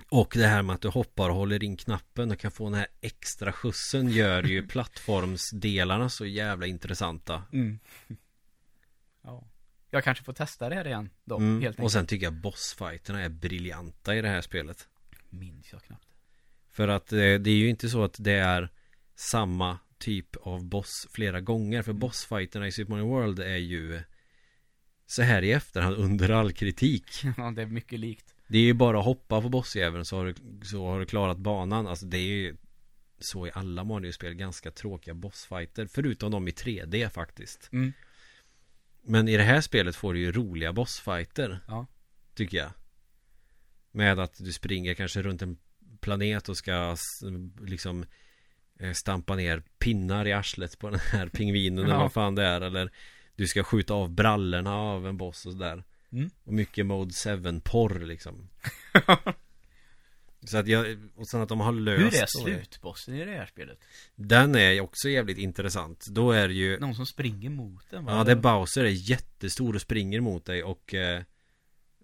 Och det här med att du hoppar och håller in knappen och kan få den här extra skjutsen gör ju [LAUGHS] plattformsdelarna så jävla intressanta. Mm. [LAUGHS] ja. Jag kanske får testa det här igen då, Mm. helt enkelt. Och sen tycker jag bossfighterna är briljanta i det här spelet. Minns jag knappt. För att eh, det är ju inte så att det är samma typ av boss flera gånger. För bossfighterna i Super Mario World är ju så här i efterhand under all kritik. [LAUGHS] ja, det är mycket likt. Det är ju bara att hoppa på bossjäveln så har du, så har du klarat banan. Alltså det är ju så i alla Mario-spel ganska tråkiga bossfighter. Förutom de i 3D faktiskt. Mm. Men i det här spelet får du ju roliga bossfighter. Ja. Tycker jag. Med att du springer kanske runt en planet och ska liksom eh, stampa ner pinnar i arslet på den här pingvinen eller Ja. vad fan det är. Eller du ska skjuta av brallorna av en boss och sådär. Mm. Och mycket Mode 7-porr liksom. [LAUGHS] Så att jag, och sen att de har löst Hur är slutbossen i det här spelet? Den är också jävligt intressant Då är det ju Någon som springer mot den va? Ja, det är Bowser är jättestor och springer mot dig och eh,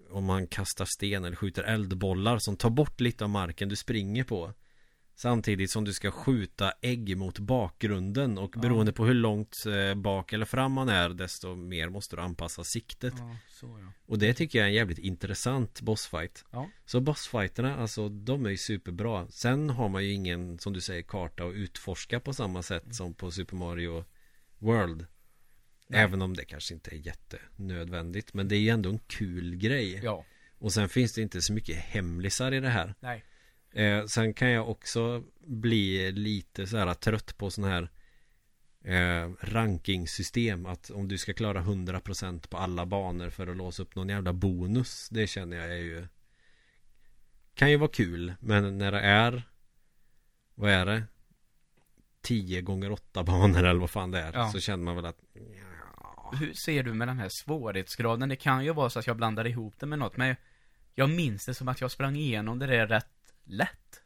Om man kastar sten eller skjuter eldbollar som tar bort lite av marken du springer på Samtidigt som du ska skjuta ägg mot bakgrunden och Ja. beroende på hur långt eh, bak eller fram man är desto mer måste du anpassa siktet. Ja, ja. Och det tycker jag är en jävligt intressant bossfight. Ja. Så bossfighterna, alltså de är ju superbra. Sen har man ju ingen, som du säger, karta att utforska på samma sätt Mm. som på Super Mario World. Nej. Även om det kanske inte är jättenödvändigt Men det är ju ändå en kul grej. Ja, Och sen finns det inte så mycket hemlisar i det här. Nej eh, Sen kan jag också bli lite så här trött på sån här eh, rankingsystem Att om du ska klara 100% på alla banor för att låsa upp någon jävla bonus Det känner jag är ju Kan ju vara kul Men när det är Vad är det? 10 gånger 8 banor eller vad fan det är Ja. Så känner man väl att ja, Hur ser du med den här svårighetsgraden? Det kan ju vara så att jag blandar ihop det med något men Jag minns det som att jag sprang igenom det där rätt lätt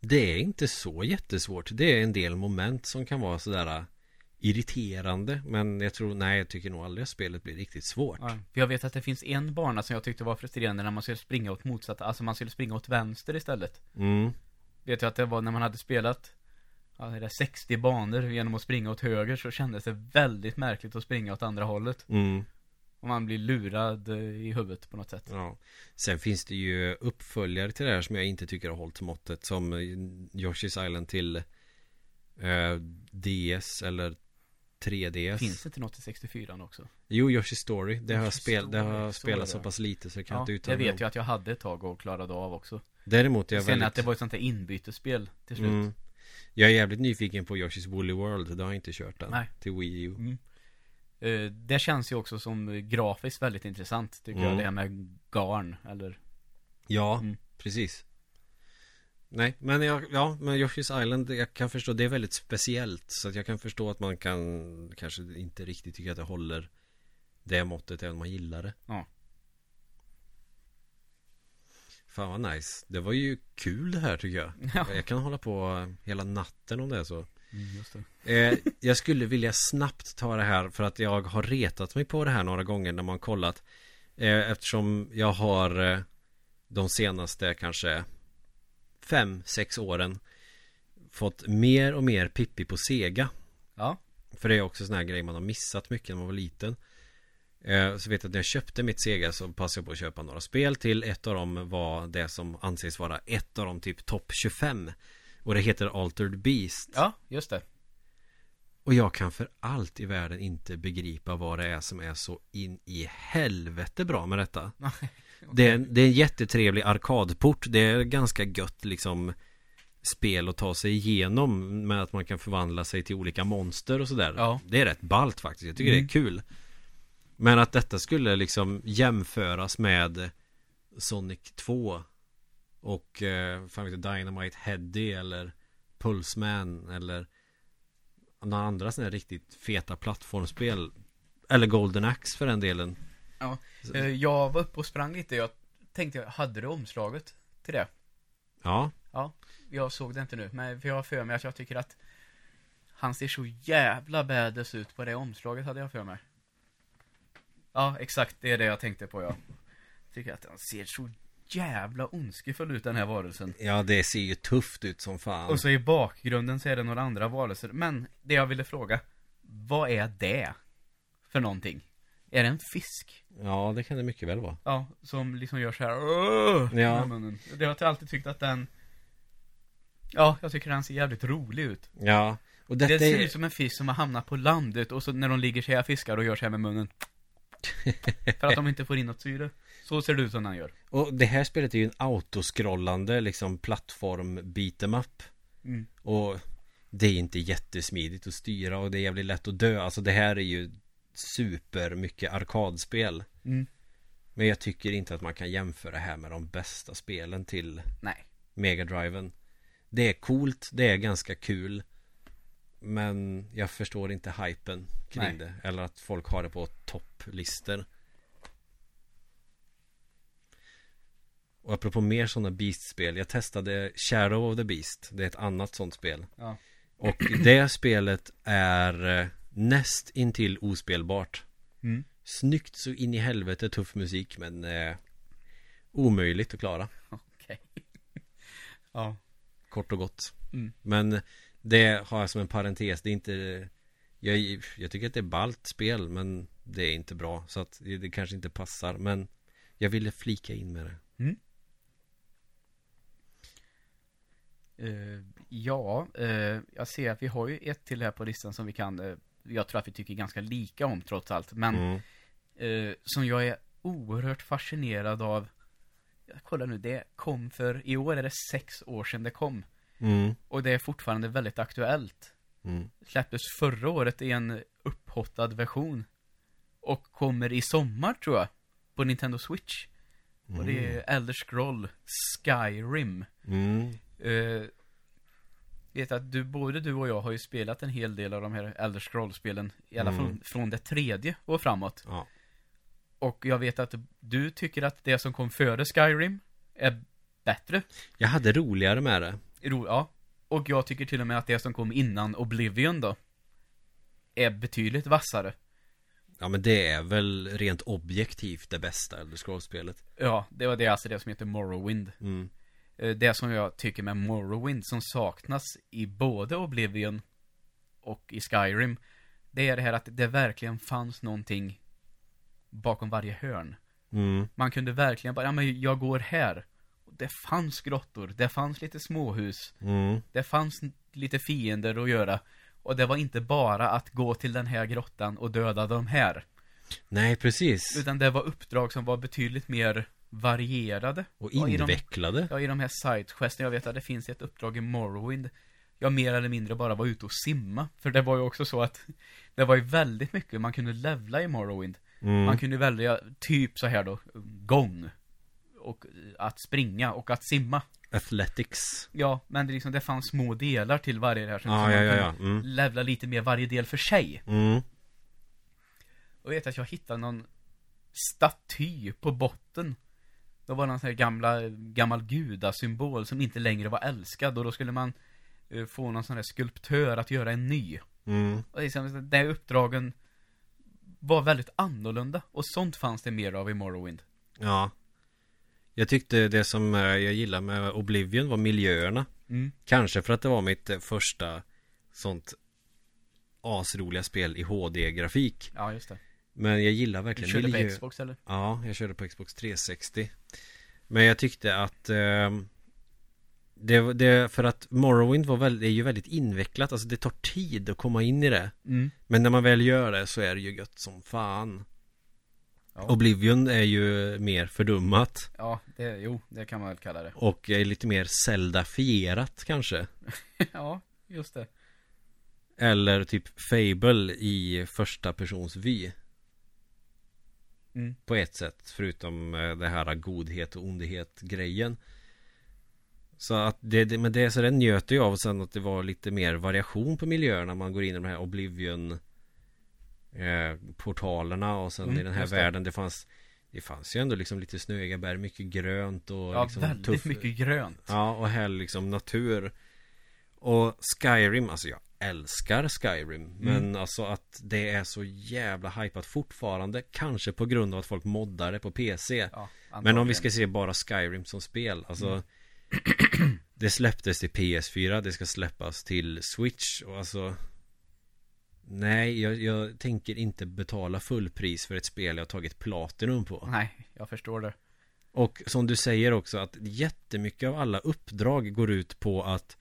Det är inte så jättesvårt Det är en del moment som kan vara sådär äh, Irriterande Men jag tror, nej jag tycker nog aldrig att spelet blir riktigt svårt ja. För jag vet att det finns en bana som jag tyckte var frustrerande när man skulle springa åt motsatta Alltså man skulle springa åt vänster istället mm. Vet jag att det var när man hade spelat Ja, det där 60 banor genom att springa åt höger så kändes det väldigt märkligt att springa åt andra hållet Mm. Och man blir lurad eh, i huvudet på något sätt Ja. Sen finns det ju uppföljare till det här som jag inte tycker har hållit måttet Som eh, Yoshi's Island till eh, DS eller 3DS Finns det inte något i 64 också? Jo, Yoshi's Story Det har, Yoshi's spel, det har spelat så det. pass lite så jag kan Ja, inte det uttala mig vet om. jag att jag hade ett tag och klarade av också Däremot är jag Sen väldigt att det var ett sånt där inbytesspel till slut mm, Jag är jävligt nyfiken på Yoshi's Woolly World Det har jag inte kört än Nej. Till Wii U Mm. Eh, Det känns ju också som grafiskt väldigt intressant tycker jag, Mm. det här med garn eller? Ja, Mm. precis. Nej, men jag, ja, men Yoshi's Island Jag kan förstå, det är väldigt speciellt Så att jag kan förstå att man kan Kanske inte riktigt tycka att det håller Det måttet även om man gillar det. Ja. Fan vad nice. Det var ju kul det här tycker jag. Ja, Jag kan hålla på hela natten om det är så mm, eh, Jag skulle vilja snabbt ta det här För att jag har retat mig på det här några gånger När man kollat. Eh, Eftersom jag har eh, De senaste kanske Fem, sex åren Fått mer och mer Pippi på Sega. Ja, För det är också sån här grej man har missat mycket när man var liten. Eh, Så vet jag att när jag köpte mitt Sega så passade jag på att köpa några spel till. Ett av dem var det som anses vara ett av de typ topp 25 Och det heter Altered Beast. Ja, just det. Och jag kan för allt i världen inte begripa vad det är som är så in i helvete bra med detta. [LAUGHS] Det, är, det är en jättetrevlig arkadport. Det är ganska gött liksom Spel att ta sig igenom Med att man kan förvandla sig till olika monster och sådär. Ja. Det är rätt ballt faktiskt. Jag tycker Mm. det är kul. Men att detta skulle liksom jämföras med Sonic 2 Och eh, fan vet jag, Dynamite Heady eller Pulseman eller Några andra sådana här riktigt feta plattformsspel. Eller Golden Axe för den delen. Ja, eh, jag var uppe och sprang lite, jag tänkte, hade du omslaget till det? Ja. Ja, jag såg det inte nu, men för jag har för mig att jag tycker att han ser så jävla badass ut på det omslaget hade jag för mig. Ja, exakt, det är det jag tänkte på ja. Tycker att han ser så jävla ondskefull ut den här varelsen. Ja det ser ju tufft ut som fan Och så i bakgrunden så är det några andra varelser. Men det jag ville fråga, vad är det för någonting? Är det en fisk? Ja det kan det mycket väl vara Ja, som liksom gör så här. "Åh!" Ja. munnen. Det har jag alltid tyckt att den Ja, jag tycker den ser jävligt rolig ut. Ja Och detta det ser ut som en fisk som har hamnat på landet och så när de ligger så här fiskar och gör så här med munnen. [LAUGHS] För att de inte får in något syre. Så ser det ut som den gör. Och det här spelet är ju en autoskrollande liksom plattform beat'em up Mm. Och det är inte jättesmidigt att styra och det är jävligt lätt att dö Alltså det här är ju super mycket arkadspel Mm. Men jag tycker inte att man kan jämföra det här med de bästa spelen till Nej. Mega Driven Det är coolt, det är ganska kul Men jag förstår inte hypen kring Nej. det Eller att folk har det på topplistor Och apropå mer sådana Beast-spel Jag testade Shadow of the Beast Det är ett annat sånt spel Ja. Och det spelet är eh, näst intill ospelbart Mm. Snyggt så in i helvete tuff musik men eh, Omöjligt att klara Okej. [LAUGHS] ja. Kort och gott Mm. Men det har jag som en parentes Det är inte jag, jag tycker att det är ballt spel men Det är inte bra Så att det, det kanske inte passar men Jag ville flika in med det Eh, ja, eh, jag ser att vi har ju ett till här på listan som vi kan, eh, jag tror att vi tycker ganska lika om trots allt, men mm. som jag är oerhört fascinerad av. Jag kollar nu, det kom för, i år är det sex år sedan det kom. Mm. Och det är fortfarande väldigt aktuellt. Mm. Släpptes förra året i en upphottad version. Och kommer i sommar tror jag. På Nintendo Switch. Och det är Elder Scroll Skyrim. Mm. Uh, vet att du, både du och jag har ju spelat en hel del av de här Elder Scroll-spelen. I alla fall Mm. från det tredje och framåt. Ja. Och jag vet att du tycker att det som kom före Skyrim är bättre. Jag hade roligare med det Ro, ja. Och jag tycker till och med att det som kom innan Oblivion då är betydligt vassare. Ja men det är väl rent objektivt det bästa Elder Scrolls-spelet Ja, det var det alltså det som heter Morrowind. mm. Eh, Det som jag tycker med Morrowind som saknas i både Oblivion och i Skyrim Det är det här att det verkligen fanns någonting bakom varje hörn. Mm. Man kunde verkligen bara, ja men jag går här. Och Det fanns grottor, det fanns lite småhus Mm. Det fanns lite fiender att göra. Och det var inte bara att gå till den här grottan och döda de här. Nej precis. Utan det var uppdrag som var betydligt mer varierade. Och Ja, i de- invecklade. Ja, i de här sidequesten, jag vet att det finns ett uppdrag i Morrowind. Jag mer eller mindre bara var ute och simma. För det var ju också så att Det var ju väldigt mycket man kunde levla i Morrowind. Mm. Man kunde välja typ så här då Gång Och att springa och att simma. Athletics. Ja, men det, liksom, det fanns små delar till varje det här som Ja, som ja, man ja, kunde ja. Mm. Levla lite mer varje del för sig. Mm. Och jag vet att jag hittade någon Staty på botten Då var det någon sån här gamla, gammal gudasymbol som inte längre var älskad och då skulle man eh, Få någon sån här skulptör att göra en ny. Mm. Och liksom, de uppdragen Var väldigt annorlunda och sånt fanns det mer av i Morrowind. Ja. Jag tyckte det som eh, jag gillar med Oblivion var miljöerna. Mm, Kanske för att det var mitt eh, första Sånt Asroliga spel i HD-grafik ja just det. Men jag gillar Du verkligen körde på miljö Xbox eller? Ja, jag körde på Xbox 360 Men jag tyckte att ehm, det, det, för att Morrowind var väldigt, är ju väldigt invecklat Alltså det tar tid att komma in i det. Mm. Men när man väl gör det så är det ju gött som fan. Ja, Oblivion är ju mer fördummat. Ja det, jo, det kan man väl kalla det. Och är lite mer Zelda-fierat kanske. [LAUGHS] Ja, just det. Eller typ Fable i första persons vy Mm. På ett sätt Förutom eh, det här godhet och ondhet grejen. Så att det, det men det, så den njöt jag av sen att det var lite mer variation på miljöerna Man går in i de här Oblivion eh, Portalerna och sen Mm, i den här världen. Det fanns Det fanns ju ändå liksom lite snöiga berg, mycket grönt och Ja, liksom väldigt tuff, mycket grönt. Ja, och här liksom natur. Och Skyrim, alltså jag älskar Skyrim. Mm. Men alltså att det är så jävla hypat fortfarande Kanske på grund av att folk moddar det på PC Ja, Men om vi ska se bara Skyrim som spel Alltså Mm. [CLEARS THROAT] Det släpptes till PS4 Det ska släppas till Switch och alltså Nej, jag, jag tänker inte betala fullpris för ett spel jag har tagit Platinum på. Nej, jag förstår det. Och som du säger också att jättemycket av alla uppdrag går ut på att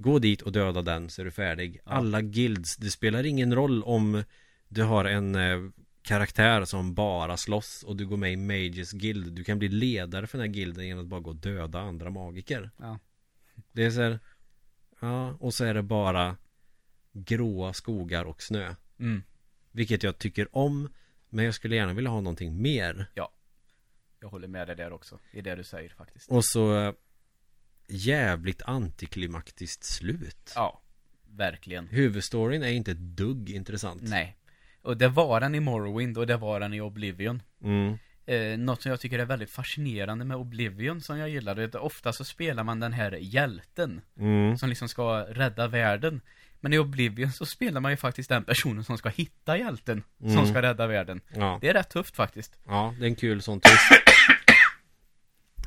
Gå dit och döda den så är du färdig. Ja. Alla guilds, det spelar ingen roll om Du har en eh, karaktär som bara slåss och du går med i Mages guild. Du kan bli ledare för den här gilden genom att bara gå och döda andra magiker. Ja. Det är så här, Ja, och så är det bara Gråa skogar och snö. Mm, Vilket jag tycker om Men jag skulle gärna vilja ha någonting mer. Jag håller med dig där också I det du säger faktiskt. Och så eh, Jävligt antiklimaktiskt slut Ja, verkligen Huvudstoryn är inte ett dugg intressant Nej Och det var den i Morrowind och det var den i Oblivion mm. Eh, något som jag tycker är väldigt fascinerande med Oblivion som jag gillar, det är ofta så spelar man den här hjälten Mm. som liksom ska rädda världen. Men i Oblivion så spelar man ju faktiskt den personen som ska hitta hjälten som Mm. ska rädda världen. Ja. Det är rätt tufft faktiskt. ja, det är en kul sån twist.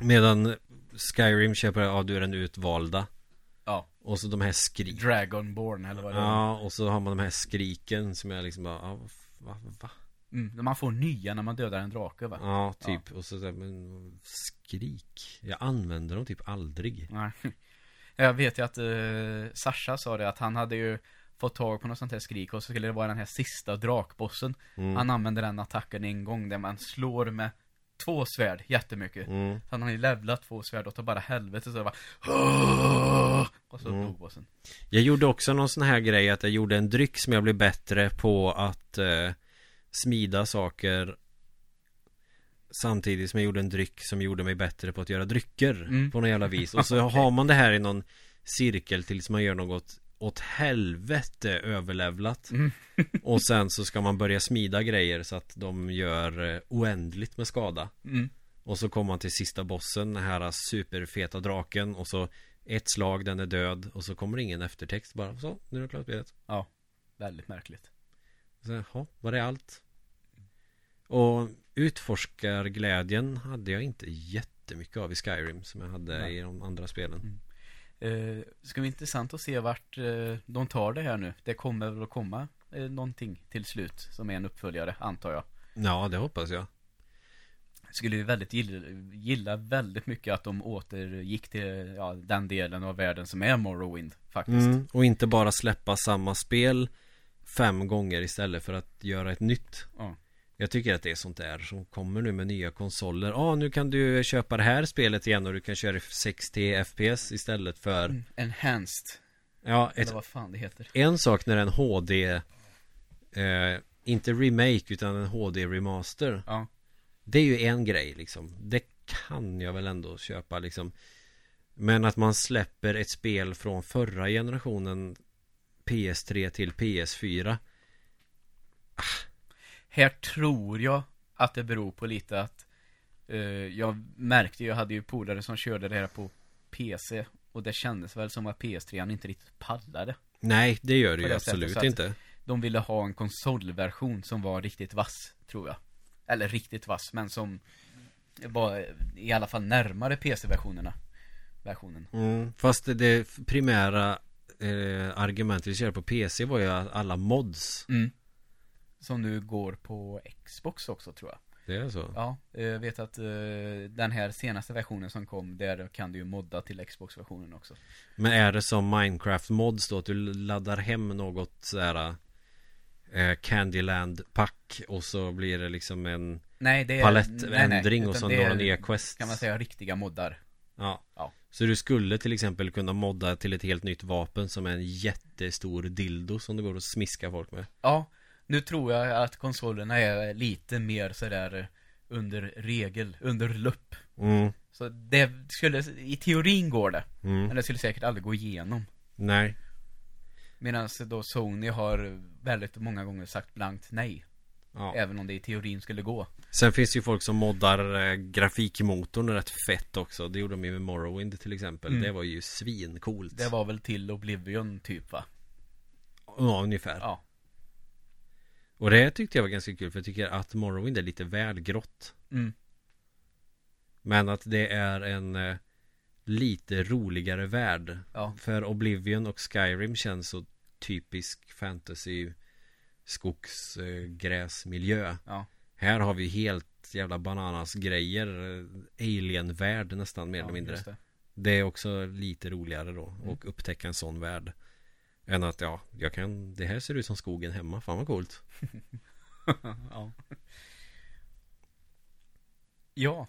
[COUGHS] Medan Skyrim köper, ja du är den utvalda. Ja. Och så de här skrik. Dragonborn eller vad det är. Ja, och så har man de här skriken som jag liksom bara, ja, va, va? Mm, man får nya när man dödar en drake va? Ja, typ. Och så där, men skrik. Jag använder dem typ aldrig. Nej. [LAUGHS] Jag vet ju att uh, Sasha sa det att han hade ju fått tag på något sånt här skrik och så skulle det vara den här sista drakbossen. Mm. Han använde den attacken en gång där man slår med två svärd jättemycket. Mm. Så han har ju levlat två svärd och tar bara helvete så bara Och så Mm. dog bossen. Jag gjorde också någon sån här grej att jag gjorde en dryck som jag blev bättre på att eh, smida saker Samtidigt som jag gjorde en dryck som gjorde mig bättre på att göra drycker Mm. På något jävla vis Och så [LAUGHS] har man det här i någon cirkel tills man gör något åt helvete överlevlat Mm. [LAUGHS] Och sen så ska man börja smida grejer så att de gör eh, oändligt med skada Mm. Och så kommer man till sista bossen, den här superfeta draken Och så ett slag, den är död Och så kommer ingen eftertext bara Så, nu är det klart spelet Ja, väldigt märkligt. Så, ja, var det allt? Och utforskarglädjen hade jag inte jättemycket av i Skyrim Som jag hade Nej. i de andra spelen Eh, ska bli intressant att se vart eh, de tar det här nu. Det kommer väl att komma eh, någonting till slut som är en uppföljare, antar jag. Ja, det hoppas jag Skulle ju väldigt gilla, gilla väldigt mycket att de återgick till ja, den delen av världen som är Morrowind, faktiskt. mm, Och inte bara släppa samma spel Fem gånger istället för att göra ett nytt Ja. Jag tycker att det är sånt där som kommer nu med nya konsoler Ja, ah, nu kan du köpa det här spelet igen och du kan köra i 60 FPS istället för Mm. Enhanced, Ja, ett, eller vad fan det heter. en sak när en HD eh, Inte remake utan en HD remaster Ja. Det är ju en grej liksom Det kan jag väl ändå köpa liksom Men att man släpper ett spel från förra generationen PS3 till PS4 Här tror jag att det beror på lite att eh, jag märkte, jag hade ju polare som körde det här på PC och det kändes väl som att PS3 inte riktigt pallade. Nej, det gör det ju det absolut inte De ville ha en konsolversion som var riktigt vass, tror jag. Eller riktigt vass, men som var i alla fall närmare PC-versionerna. Versionen. mm, Fast det- det primära eh, argumentet vi körde på PC var ju alla mods Mm. Som nu går på Xbox också, tror jag. Det är så? Ja, eh, jag vet att eh, den här senaste versionen som kom, där kan du ju modda till Xbox-versionen också. Men är det som Minecraft mods då att du laddar hem något sådär eh, Candyland-pack och så blir det liksom en Nej, det är palettändring och utan så det några nya quests Kan man säga riktiga moddar. Ja. Ja. Så du skulle till exempel kunna modda till ett helt nytt vapen som är en jättestor dildo som det går att smiska folk med Ja, nu tror jag att konsolerna är lite mer sådär eh, under regel, under lupp. mm, Så det skulle, i teorin går det. mm. Men det skulle säkert aldrig gå igenom. Nej Medan då Sony har väldigt många gånger sagt blankt nej. ja. Även om det i teorin skulle gå. Sen finns det ju folk som moddar eh, grafikmotorn rätt fett också Det gjorde de ju med Morrowind till exempel Mm. Det var ju svincoolt Det var väl till Oblivion typ va? Ja, ungefär Ja. Och det tyckte jag var ganska kul för jag tycker att Morrowind är lite väl grått Mm. Men att det är en eh, lite roligare värld Ja. För Oblivion och Skyrim känns så typisk fantasy skogsgräsmiljö Ja. Här har vi helt jävla bananas grejer eh, Alien-värld nästan mer ja, eller mindre det. Det är också lite roligare då Och upptäcka en sån värld Än att ja, jag kan Det här ser ut som skogen hemma, fan vad coolt [LAUGHS] ja. Ja.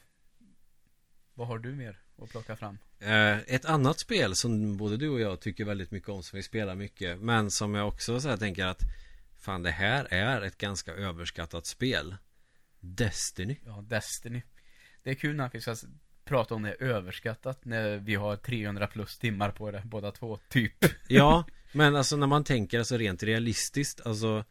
Vad har du mer att plocka fram? Eh, Ett annat spel som både du och jag tycker väldigt mycket om Som vi spelar mycket Men som jag också så här tänker att Fan det här är ett ganska överskattat spel Destiny Ja, Destiny. Det är kul när vi ska prata om det överskattat när vi har 300 plus timmar på det båda två, typ. Ja, [LAUGHS] men alltså när man tänker alltså rent realistiskt Alltså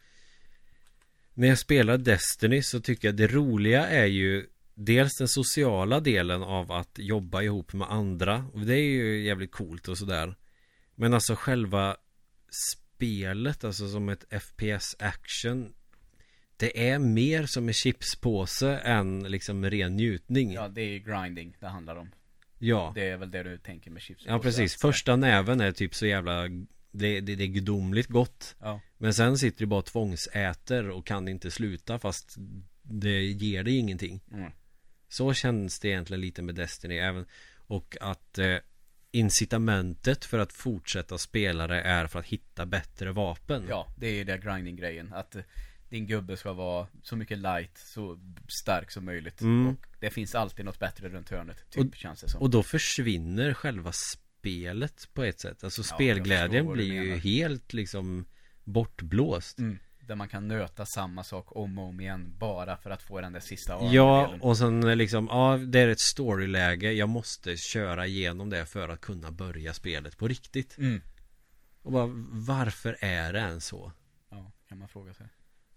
När jag spelar Destiny så tycker jag det roliga är ju Dels den sociala delen av att jobba ihop med andra och det är ju jävligt coolt och sådär Men alltså själva spelet, alltså som ett FPS action Det är mer som en chipspåse än liksom ren njutning Ja, det är grinding det handlar om. Ja, Det är väl det du tänker med chips. ja precis. Första näven är typ så jävla det, det, det är gudomligt gott Ja. Men sen sitter du bara tvångsäter och kan inte sluta fast det ger dig ingenting Mm. Så känns det egentligen lite med Destiny även Och att eh, incitamentet för att fortsätta spela det är för att hitta bättre vapen Ja, det är det grinding-grejen. Att eh, din gubbe ska vara så mycket light, så stark som möjligt. Mm. Och det finns alltid något bättre runt hörnet, typ Och- känns det som. Och då försvinner själva spelet på ett sätt Alltså Ja, spelglädjen blir ju helt liksom bortblåst Mm. Där man kan nöta samma sak om och om igen bara för att få den där sista Ja, armordelen. och sen liksom, ja det är ett storyläge Jag måste köra igenom det för att kunna börja spelet på riktigt Mm. Och bara, varför är det än så? Ja, kan man fråga sig.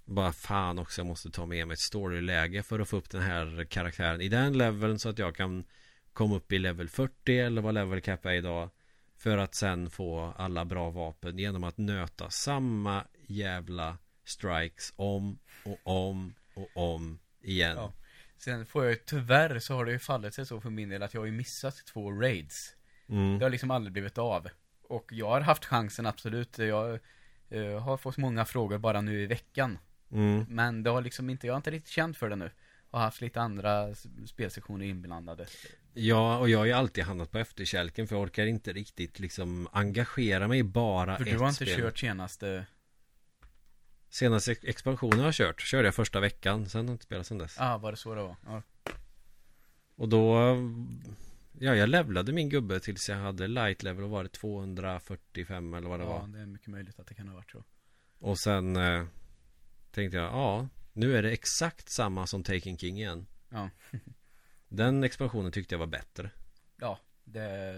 Bara fan också, jag måste ta med mig ett storyläge för att få upp den här karaktären i den leveln så att jag kan komma upp i level 40 eller vad level cap är idag För att sen få alla bra vapen genom att nöta samma jävla strikes om och om och om igen Ja. Sen får jag ju, tyvärr så har det ju fallit sig så för min del att jag har ju missat två raids. mm. Det har liksom aldrig blivit av. Och jag har haft chansen absolut. Jag eh, har fått många frågor bara nu i veckan. Mm. Men det har liksom inte, jag har inte riktigt känt för det nu. Har haft lite andra spelsektioner inblandade. Ja, och jag har ju alltid hamnat på efterkälken för jag orkar inte riktigt liksom engagera mig i bara För ett du har inte spel. kört senaste, Senaste ex- expansionen jag har kört, körde jag första veckan, sen har jag inte spelat sen dess. ah var det så det var? Ja. Och då Ja, jag levlade min gubbe tills jag hade light level och var det 245 eller vad det ja, var. det är mycket möjligt att det kan ha varit så. Och sen eh, tänkte jag, ja, nu är det exakt samma som Taken King igen. Ja. [LAUGHS] Den expansionen tyckte jag var bättre. Ja, det,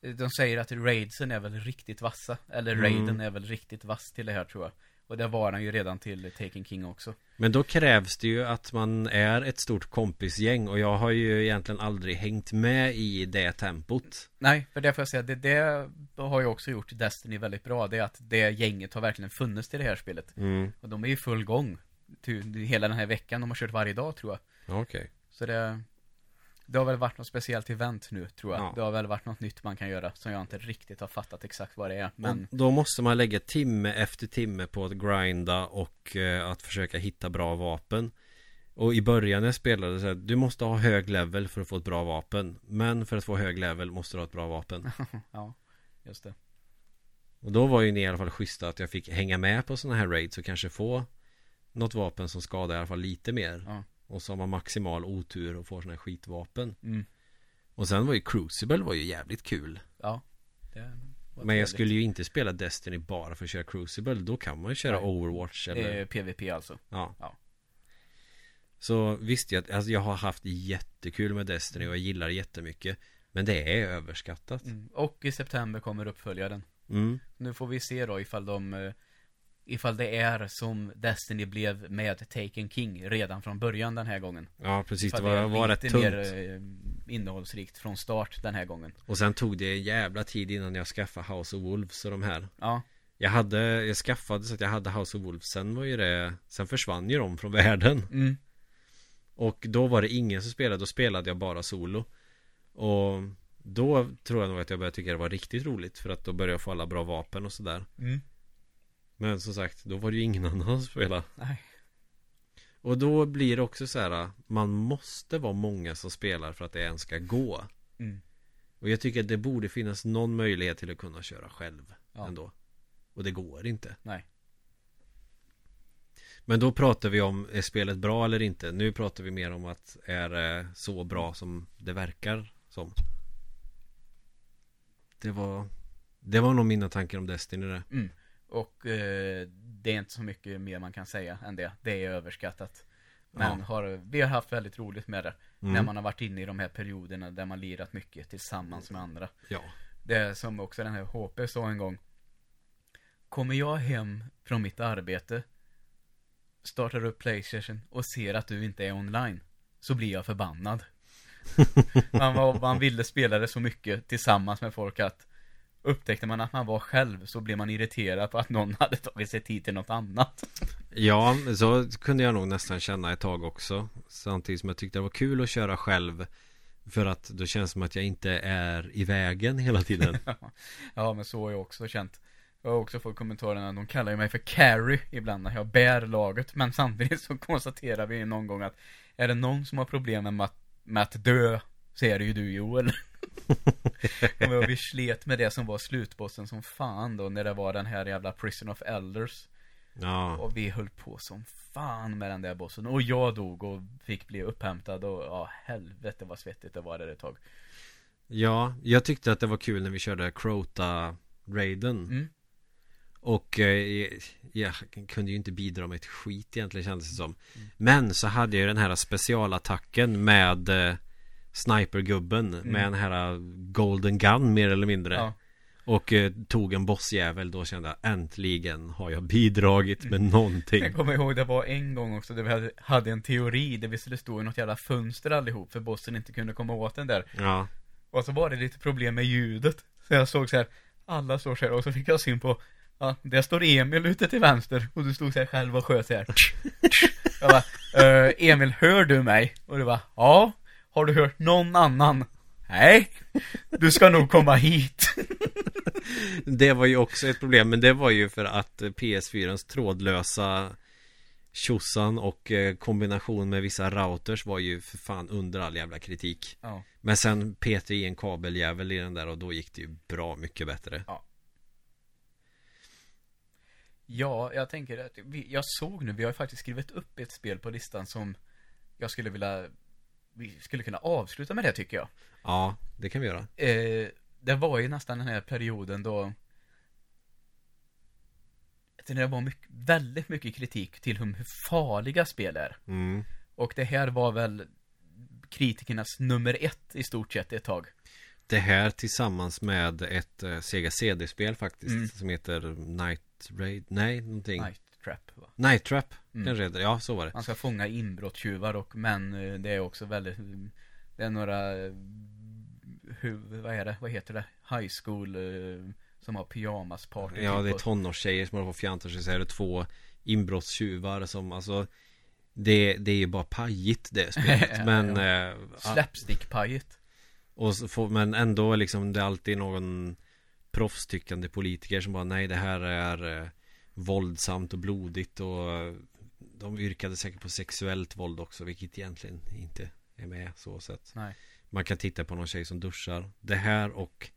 de säger att raidsen är väl riktigt vassa. Eller Mm. raiden är väl riktigt vass till det här tror jag. Och det var den ju redan till Taken King också. Men då krävs det ju att man är ett stort kompisgäng och jag har ju egentligen aldrig hängt med i det tempot. Nej, för det får jag säga, det, det har ju också gjort Destiny väldigt bra. Det är att det gänget har verkligen funnits till det här spelet. Mm. Och de är i full gång. Till, hela den här veckan, de har kört varje dag tror jag. Okej. Så det Det har väl varit något speciellt event nu tror jag Ja. Det har väl varit något nytt man kan göra Som jag inte riktigt har fattat exakt vad det är Men Och då måste man lägga timme efter timme på att grinda och eh, att försöka hitta bra vapen. Och i början när jag spelade så här, du måste ha hög level för att få ett bra vapen. Men för att få hög level måste du ha ett bra vapen. [LAUGHS] ja Just det Och då var ju ni i alla fall schyssta att jag fick hänga med på sådana här raids och kanske få något vapen som skadar i alla fall lite mer. Ja. Och så har man maximal otur och får sådana här skitvapen. mm. Och sen var ju Crucible var ju jävligt kul. Ja Men jag skulle ju inte spela Destiny bara för att köra Crucible. Då kan man ju köra Nej. Overwatch eller... Det är PVP alltså Ja. Ja. Så visst jag, alltså jag har haft jättekul med Destiny och jag gillar det jättemycket. Men det är överskattat. mm. Och i september kommer uppföljaren Mm. Nu får vi se då ifall de eh, Ifall det är som Destiny blev med Taken King redan från början den här gången Ja precis, det Ifall var, är var rätt tungt. mer eh, innehållsrikt från start den här gången Och sen tog det en jävla tid innan jag skaffade House of Wolves och de här. Ja, Jag hade, jag skaffade så att jag hade House of Wolves. Sen var ju det, sen försvann ju de från världen. mm. Och då var det ingen som spelade, då spelade jag bara solo. Och då tror jag nog att jag började tycka det var riktigt roligt. För att då började jag få alla bra vapen och sådär. Mm. Men som sagt, då var det ju ingen [LAUGHS] annan som spelade. Nej. Och då blir det också så här, man måste vara många som spelar för att det ens ska gå. Mm. Och jag tycker att det borde finnas någon möjlighet till att kunna köra själv Ja. ändå. Och det går inte. Nej. Men då pratar vi om, är spelet bra eller inte? Nu pratar vi mer om att är det så bra som det verkar som. Det var Det var nog mina tankar om Destiny det. Mm. Och eh, det är inte så mycket mer man kan säga än det. Det är överskattat. Men Ja. har, vi har haft väldigt roligt med det. Mm. När man har varit inne i de här perioderna där man lirat mycket tillsammans med andra. Ja. Det är som också den här HP sa en gång. Kommer jag hem från mitt arbete, startar upp Playstation och ser att du inte är online. så blir jag förbannad. [LAUGHS] man, var, man ville spela det så mycket tillsammans med folk att Upptäckte man att man var själv så blev man irriterad på att någon [LAUGHS] hade tagit sig tid till något annat. Ja, så kunde jag nog nästan känna ett tag också. Samtidigt som jag tyckte det var kul att köra själv. För att då känns det som att jag inte är i vägen hela tiden. [LAUGHS] ja, men så har jag också känt. Jag har också fått kommentarerna, de kallar ju mig för carry ibland när jag bär laget. Men samtidigt så konstaterar vi någon gång att är det någon som har problem med att, med att dö så är det ju du Joel. [LAUGHS] och vi slet med det som var slutbossen som fan då när det var den här jävla Prison of Elders. Ja. Och vi höll på som fan med den där bossen. Och jag dog och fick bli upphämtad och ja, helvete vad svettigt det var där ett tag. Ja, jag tyckte att det var kul när vi körde Crota-raiden. Mm. Och eh, jag kunde ju inte bidra med ett skit egentligen kändes det som. Men så hade jag ju den här specialattacken med eh, Snipergubben med den här Golden Gun mer eller mindre. Ja. Och eh, tog en bossjävel då kände jag äntligen har jag bidragit med någonting. Jag kommer ihåg det var en gång också där vi hade, hade en teori där vi skulle stå i något jävla fönster allihop för bossen inte kunde komma åt den där. Ja. Och så var det lite problem med ljudet. Så jag såg så här, alla står så här och så fick jag syn på Ja, där står Emil ute till vänster och du stod så här själv och sköt så här. [LAUGHS] Jag bara, "Eh, Emil, hör du mig? Och du bara, ja. Har du hört någon annan? Nej. Du ska nog komma hit. [LAUGHS] Det var ju också ett problem men det var ju för att eh, PS4s trådlösa tjosan och eh, kombination med vissa routers var ju för fan under all jävla kritik. Ja. Men sen pet i en kabeljävel i den där och då gick det ju bra mycket bättre. Ja, jag tänker att vi, jag såg nu, vi har ju faktiskt skrivit upp ett spel på listan som jag skulle vilja, vi skulle kunna avsluta med det tycker jag. Ja, det kan vi göra. Eh, det var ju nästan den här perioden då det var mycket, väldigt mycket kritik till hur farliga spel är. Mm. Och det här var väl kritikernas nummer ett i stort sett ett tag. Det här tillsammans med ett eh, Sega CD-spel faktiskt Mm. som heter Night Raid, nej någonting. Night Trap va? Night Trap Mm. kanske heter, ja så var det. Man ska fånga inbrottstjuvar och men eh, det är också väldigt Det är några eh, hur, vad är det, vad heter det? High school eh, som har pyjamasparty Ja, typ det är tonårstjejer som håller på och fjantar sig. Så är det två inbrottstjuvar som alltså det, det är ju bara pajigt det [LAUGHS] spelet. Men, ja. eh, Slapstick-pajet och så får, men ändå liksom det är alltid någon proffstyckande politiker som bara nej det här är våldsamt och blodigt och de yrkade säkert på sexuellt våld också vilket egentligen inte är med så sett. Nej Man kan titta på någon tjej som duschar. Det här och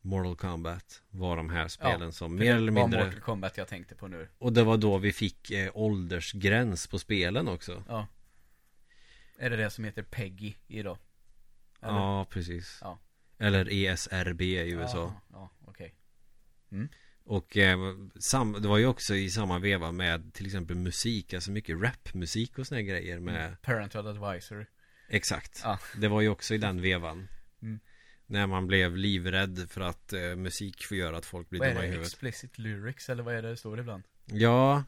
Mortal Kombat var de här spelen som mer eller Det var mindre Mortal Kombat jag tänkte på nu Och det var då vi fick eh, åldersgräns på spelen också Ja Är det det som heter Peggy idag? Eller? Ja, precis Ja. Eller ESRB i USA Ja, ja okej Och eh, sam, det var ju också i samma veva med till exempel musik Alltså mycket rapmusik och såna här grejer med Parental Advisory Exakt Ja. Det var ju också i den vevan Mm. När man blev livrädd för att eh, musik får göra att folk blir Vad är dumma i det? huvudet Explicit lyrics eller vad är det det står ibland? Ja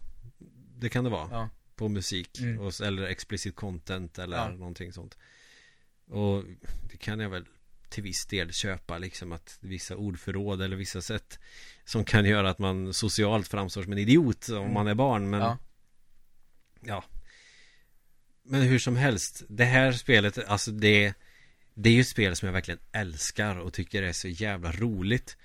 Det kan det vara Ja På musik Mm. och, eller explicit content eller Ja. någonting sånt Och det kan jag väl till viss del köpa liksom att vissa ordförråd eller vissa sätt Som kan göra att man socialt framstår som en idiot om Mm. man är barn men Ja. ja. Men hur som helst Det här spelet, alltså det Det är ju ett spel som jag verkligen älskar och tycker är så jävla roligt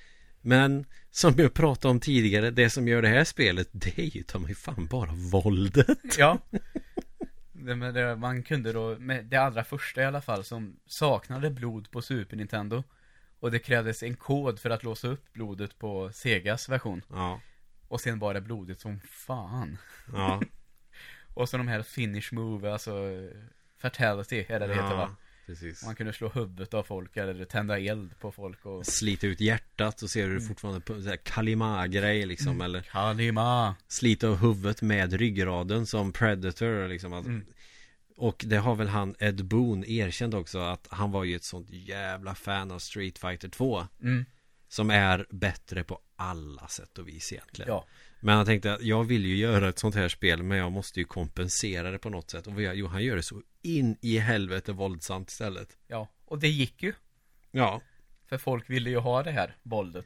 Men som jag pratade om tidigare Det som gör det här spelet Det är ju ta mig fan bara våldet Ja [LAUGHS] det, Man kunde då, med det allra första i alla fall som saknade blod på Super Nintendo. Och det krävdes en kod för att låsa upp blodet på Segas version. Ja. Och sen var det blodigt som fan. Ja. [LAUGHS] Och så de här finish move, alltså Fatality är det det heter va? Precis Man kunde slå huvudet av folk eller tända eld på folk och Slita ut hjärtat och ser du Mm. fortfarande på så här Kalima-grej liksom eller Kalima Slita av huvudet med ryggraden som Predator liksom att, Mm. Och det har väl han Ed Boon erkänt också att han var ju ett sånt jävla fan av Street Fighter 2 mm. Som är bättre på alla sätt och vis egentligen. Ja, Men han tänkte att jag vill ju göra ett sånt här spel men jag måste ju kompensera det på något sätt. Och jo, han gör det så in i helvete våldsamt istället. ja. Och det gick ju. Ja, För folk ville ju ha det här våldet.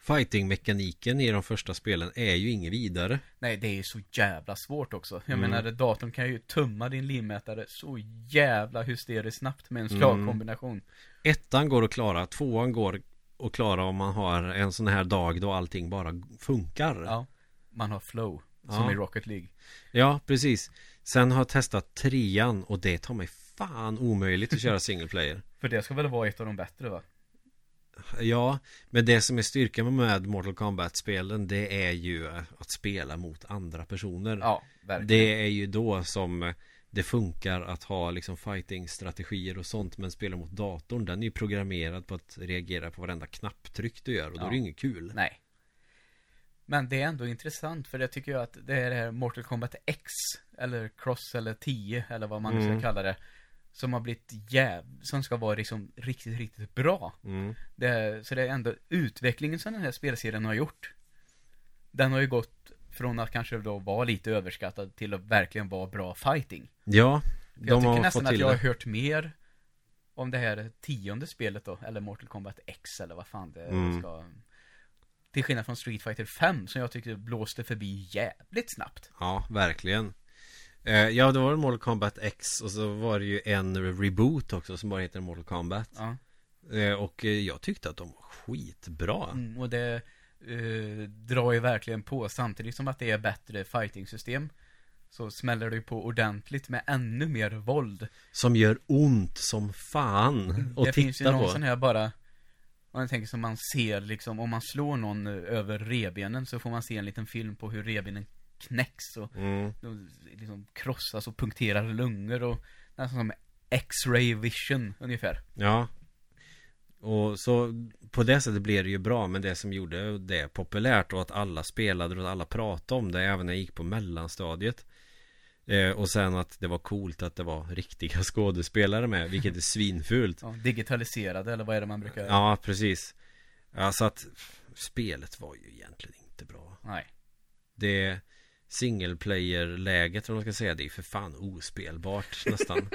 fighting-mekaniken i de första spelen är ju inget vidare. Nej, det är ju så jävla svårt också. Jag Mm. menar, datorn kan ju tumma din livmätare så jävla hysteriskt snabbt med en slagkombination. Ettan går att klara, tvåan går att klara om man har en sån här dag då allting bara funkar. Ja. Man har flow, som Ja. i Rocket League. Ja, precis. Sen har jag testat trean och det tar mig fan omöjligt att köra [LAUGHS] single player. För det ska väl vara ett av de bättre va? Ja, men det som är styrkan med Mortal Kombat-spelen det är ju att spela mot andra personer. Ja, verkligen. Det är ju då som det funkar att ha liksom fighting-strategier och sånt Men spela mot datorn Den är ju programmerad på att reagera på varenda knapptryck du gör Och då Ja. är det inget kul Nej. Men det är ändå intressant för det tycker jag att det är det här Mortal Kombat X Eller Cross eller 10 eller vad man nu Mm. ska kalla det Som har blivit jäv... Som ska vara liksom riktigt, riktigt bra mm. det, Så det är ändå utvecklingen som den här spelserien har gjort Den har ju gått från att kanske då vara lite överskattad till att verkligen vara bra fighting Ja, de Jag tycker nästan att jag har hört mer Om det här tionde spelet då Eller Mortal Kombat X eller vad fan det Mm. ska Till skillnad från Street Fighter 5 som jag tyckte blåste förbi jävligt snabbt. Ja, verkligen. Eh, Ja, då var det Mortal Kombat X Och så var det ju en reboot också som bara heter Mortal Kombat. Ja. Eh, Och eh, jag tyckte att de var skitbra. Mm, Och det eh, drar ju verkligen på. Samtidigt som att det är bättre fighting-system Så smäller det ju på ordentligt med ännu mer våld. Som gör ont som fan att Det finns ju titta någon på. sån här bara om jag tänker som man ser liksom, om man slår någon över rebenen så får man se en liten film på hur rebenen knäcks och mm. liksom krossas och punkterar lungor och nästan som X-ray vision ungefär. Ja Och så på det sättet blev det ju bra Men det som gjorde det populärt och att alla spelade och att alla pratade om det Även när jag gick på mellanstadiet eh, Och sen att det var coolt att det var riktiga [LAUGHS] skådespelare med Vilket är svinfult Ja, digitaliserade eller vad är det man brukar Ja, precis Ja, så att Spelet var ju egentligen inte bra Nej. Det Single player-läget, om man ska säga, det är för fan ospelbart nästan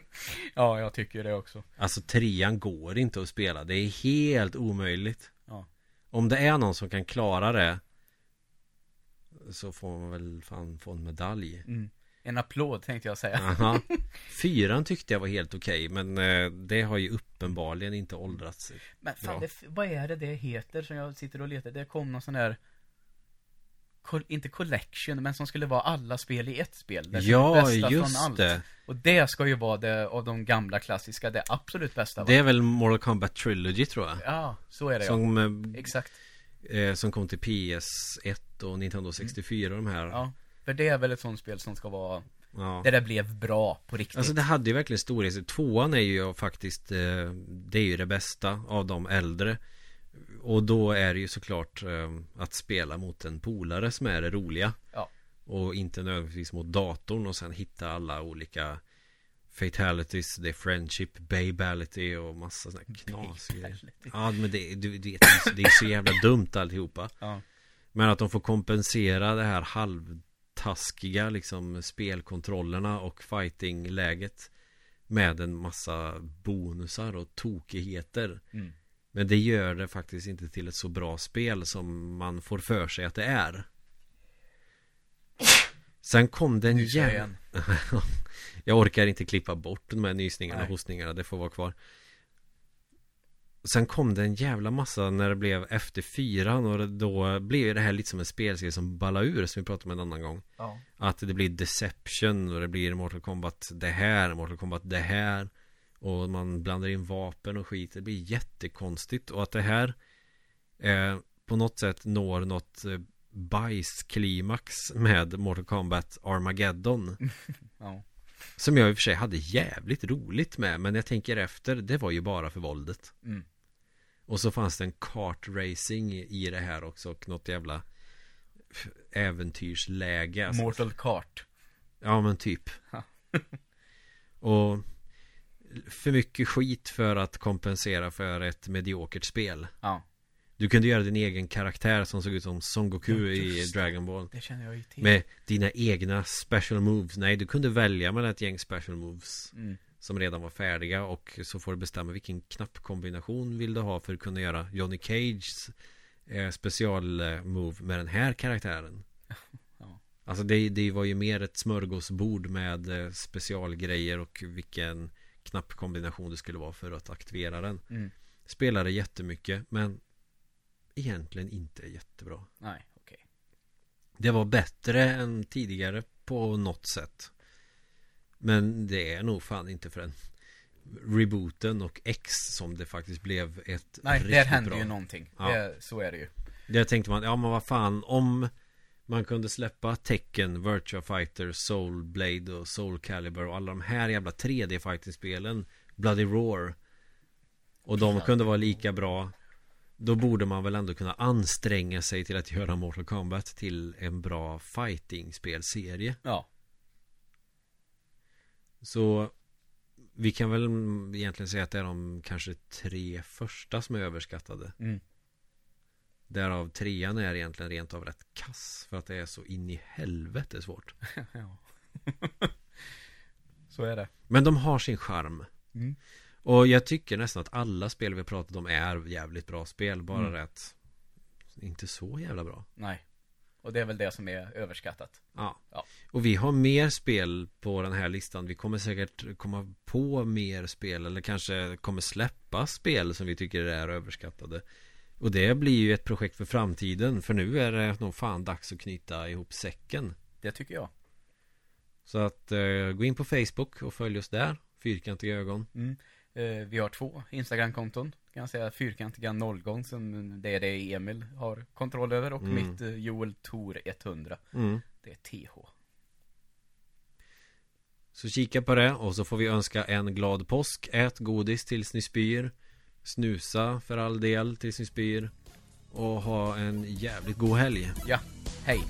[LAUGHS] Ja, jag tycker det också. Alltså trean går inte att spela Det är helt omöjligt Ja. Om det är någon som kan klara det Så får man väl fan få en medalj Mm. En applåd tänkte jag säga. Aha. [LAUGHS] Fyran tyckte jag var helt okej Men eh, det har ju uppenbarligen inte åldrats Men fan, det, vad är det det heter som jag sitter och letar? Det kom någon sån där col- inte collection, men som skulle vara alla spel i ett spel. Det är Ja, bästa från just allt. det Och det ska ju vara det av de gamla klassiska, det absolut bästa. Det är väl Mortal Kombat Trilogy tror jag Ja, så är det ja. Som, eh, Exakt. eh, som kom till PS1 och Nintendo 64 de här Ja. För det är väl ett sånt spel som ska vara, Ja. där det blev bra på riktigt. Alltså det hade ju verkligen storhet Tvåan är ju faktiskt eh, Det är ju det bästa av de äldre Och då är det ju såklart eh, Att spela mot en polare som är det roliga Ja. Och inte nödvändigtvis mot datorn och sen hitta alla olika Fatalities, det är friendship, babality och massa sådana här knas grejer. Ja men det, du, det det är så jävla dumt alltihopa Ja. Men att de får kompensera det här halvtaskiga liksom spelkontrollerna och fightingläget Med en massa bonusar och tokigheter Mm. Men det gör det faktiskt inte till ett så bra spel som man får för sig att det är Sen kom det en Nu kör jag jävla... igen. [LAUGHS] Jag orkar inte klippa bort de här nysningarna och hostningarna, det får vara kvar Sen kom det en jävla massa när det blev efter fyran och då blev det här lite som en spelserie som ballar ur som vi pratade om en annan gång. Ja. Att det blir Deception och det blir Mortal Kombat det här, Mortal Kombat det här. Och man blandar in vapen och skit. Det blir jättekonstigt. Och att det här eh, På något sätt når något eh, bajsklimax med Mortal Kombat Armageddon. [LAUGHS] Ja. Som jag i och för sig hade jävligt roligt med. Men jag tänker efter, det var ju bara för våldet. Mm. Och så fanns det en kartracing i det här också och något jävla äventyrsläge alltså. Mortal Kart. Ja men typ. [LAUGHS] Och För mycket skit för att kompensera för ett mediokert spel Ja. Du kunde göra din egen karaktär som såg ut som Son Goku i. Dragon Ball Det känner jag ju till. Med dina egna special moves Nej, du kunde välja mellan ett gäng special moves Mm. Som redan var färdiga och så får du bestämma vilken knappkombination vill du ha för att kunna göra Johnny Cages eh, specialmove med den här karaktären [LAUGHS] Ja. Alltså det, det var ju mer ett smörgåsbord med eh, specialgrejer och vilken knappkombination det skulle vara för att aktivera den. Mm. Spelade jättemycket men egentligen inte jättebra. Nej, okej. Det var bättre än tidigare på något sätt. Men det är nog fan inte förrän rebooten och X som det faktiskt blev ett Nej, där händer bra. ju någonting. Ja. Det, så är det ju. Där tänkte man, ja men vad fan om man kunde släppa Tekken, Virtua Fighter, Soul Blade och Soul Calibur och alla de här jävla 3D fighting-spelen Bloody Roar Och de kunde vara lika bra Då borde man väl ändå kunna anstränga sig till att göra Mortal Kombat till en bra fighting-spelserie Ja. Så Vi kan väl egentligen säga att det är de kanske tre första som är överskattade Mm. Därav trean är egentligen rent av rätt kass För att det är så in i helvete svårt [LAUGHS] ja. så är det. Men de har sin charm Mm. Och jag tycker nästan att alla spel vi pratat om är jävligt bra spel Bara Mm. rätt Inte så jävla bra Nej. Och det är väl det som är överskattat. Ja. Ja. Och vi har mer spel på den här listan Vi kommer säkert komma på mer spel Eller kanske kommer släppa spel som vi tycker är överskattade Och det blir ju ett projekt för framtiden För nu är det nog fan dags att knyta ihop säcken Det tycker jag. Så att eh, gå in på Facebook och följ oss där Fyrkantiga ögon Mm. Eh, vi har två Instagram-konton. Kan jag säga fyrkantiga nollgång som det är det Emil har kontroll över och Mm. mitt eh, Joel Tor 100. mm. Det är TH. Så kika på det och så får vi önska en glad påsk Ät godis tills ni spyr Snusa för all del tills ni spyr Och ha en jävligt god helg Ja, hej.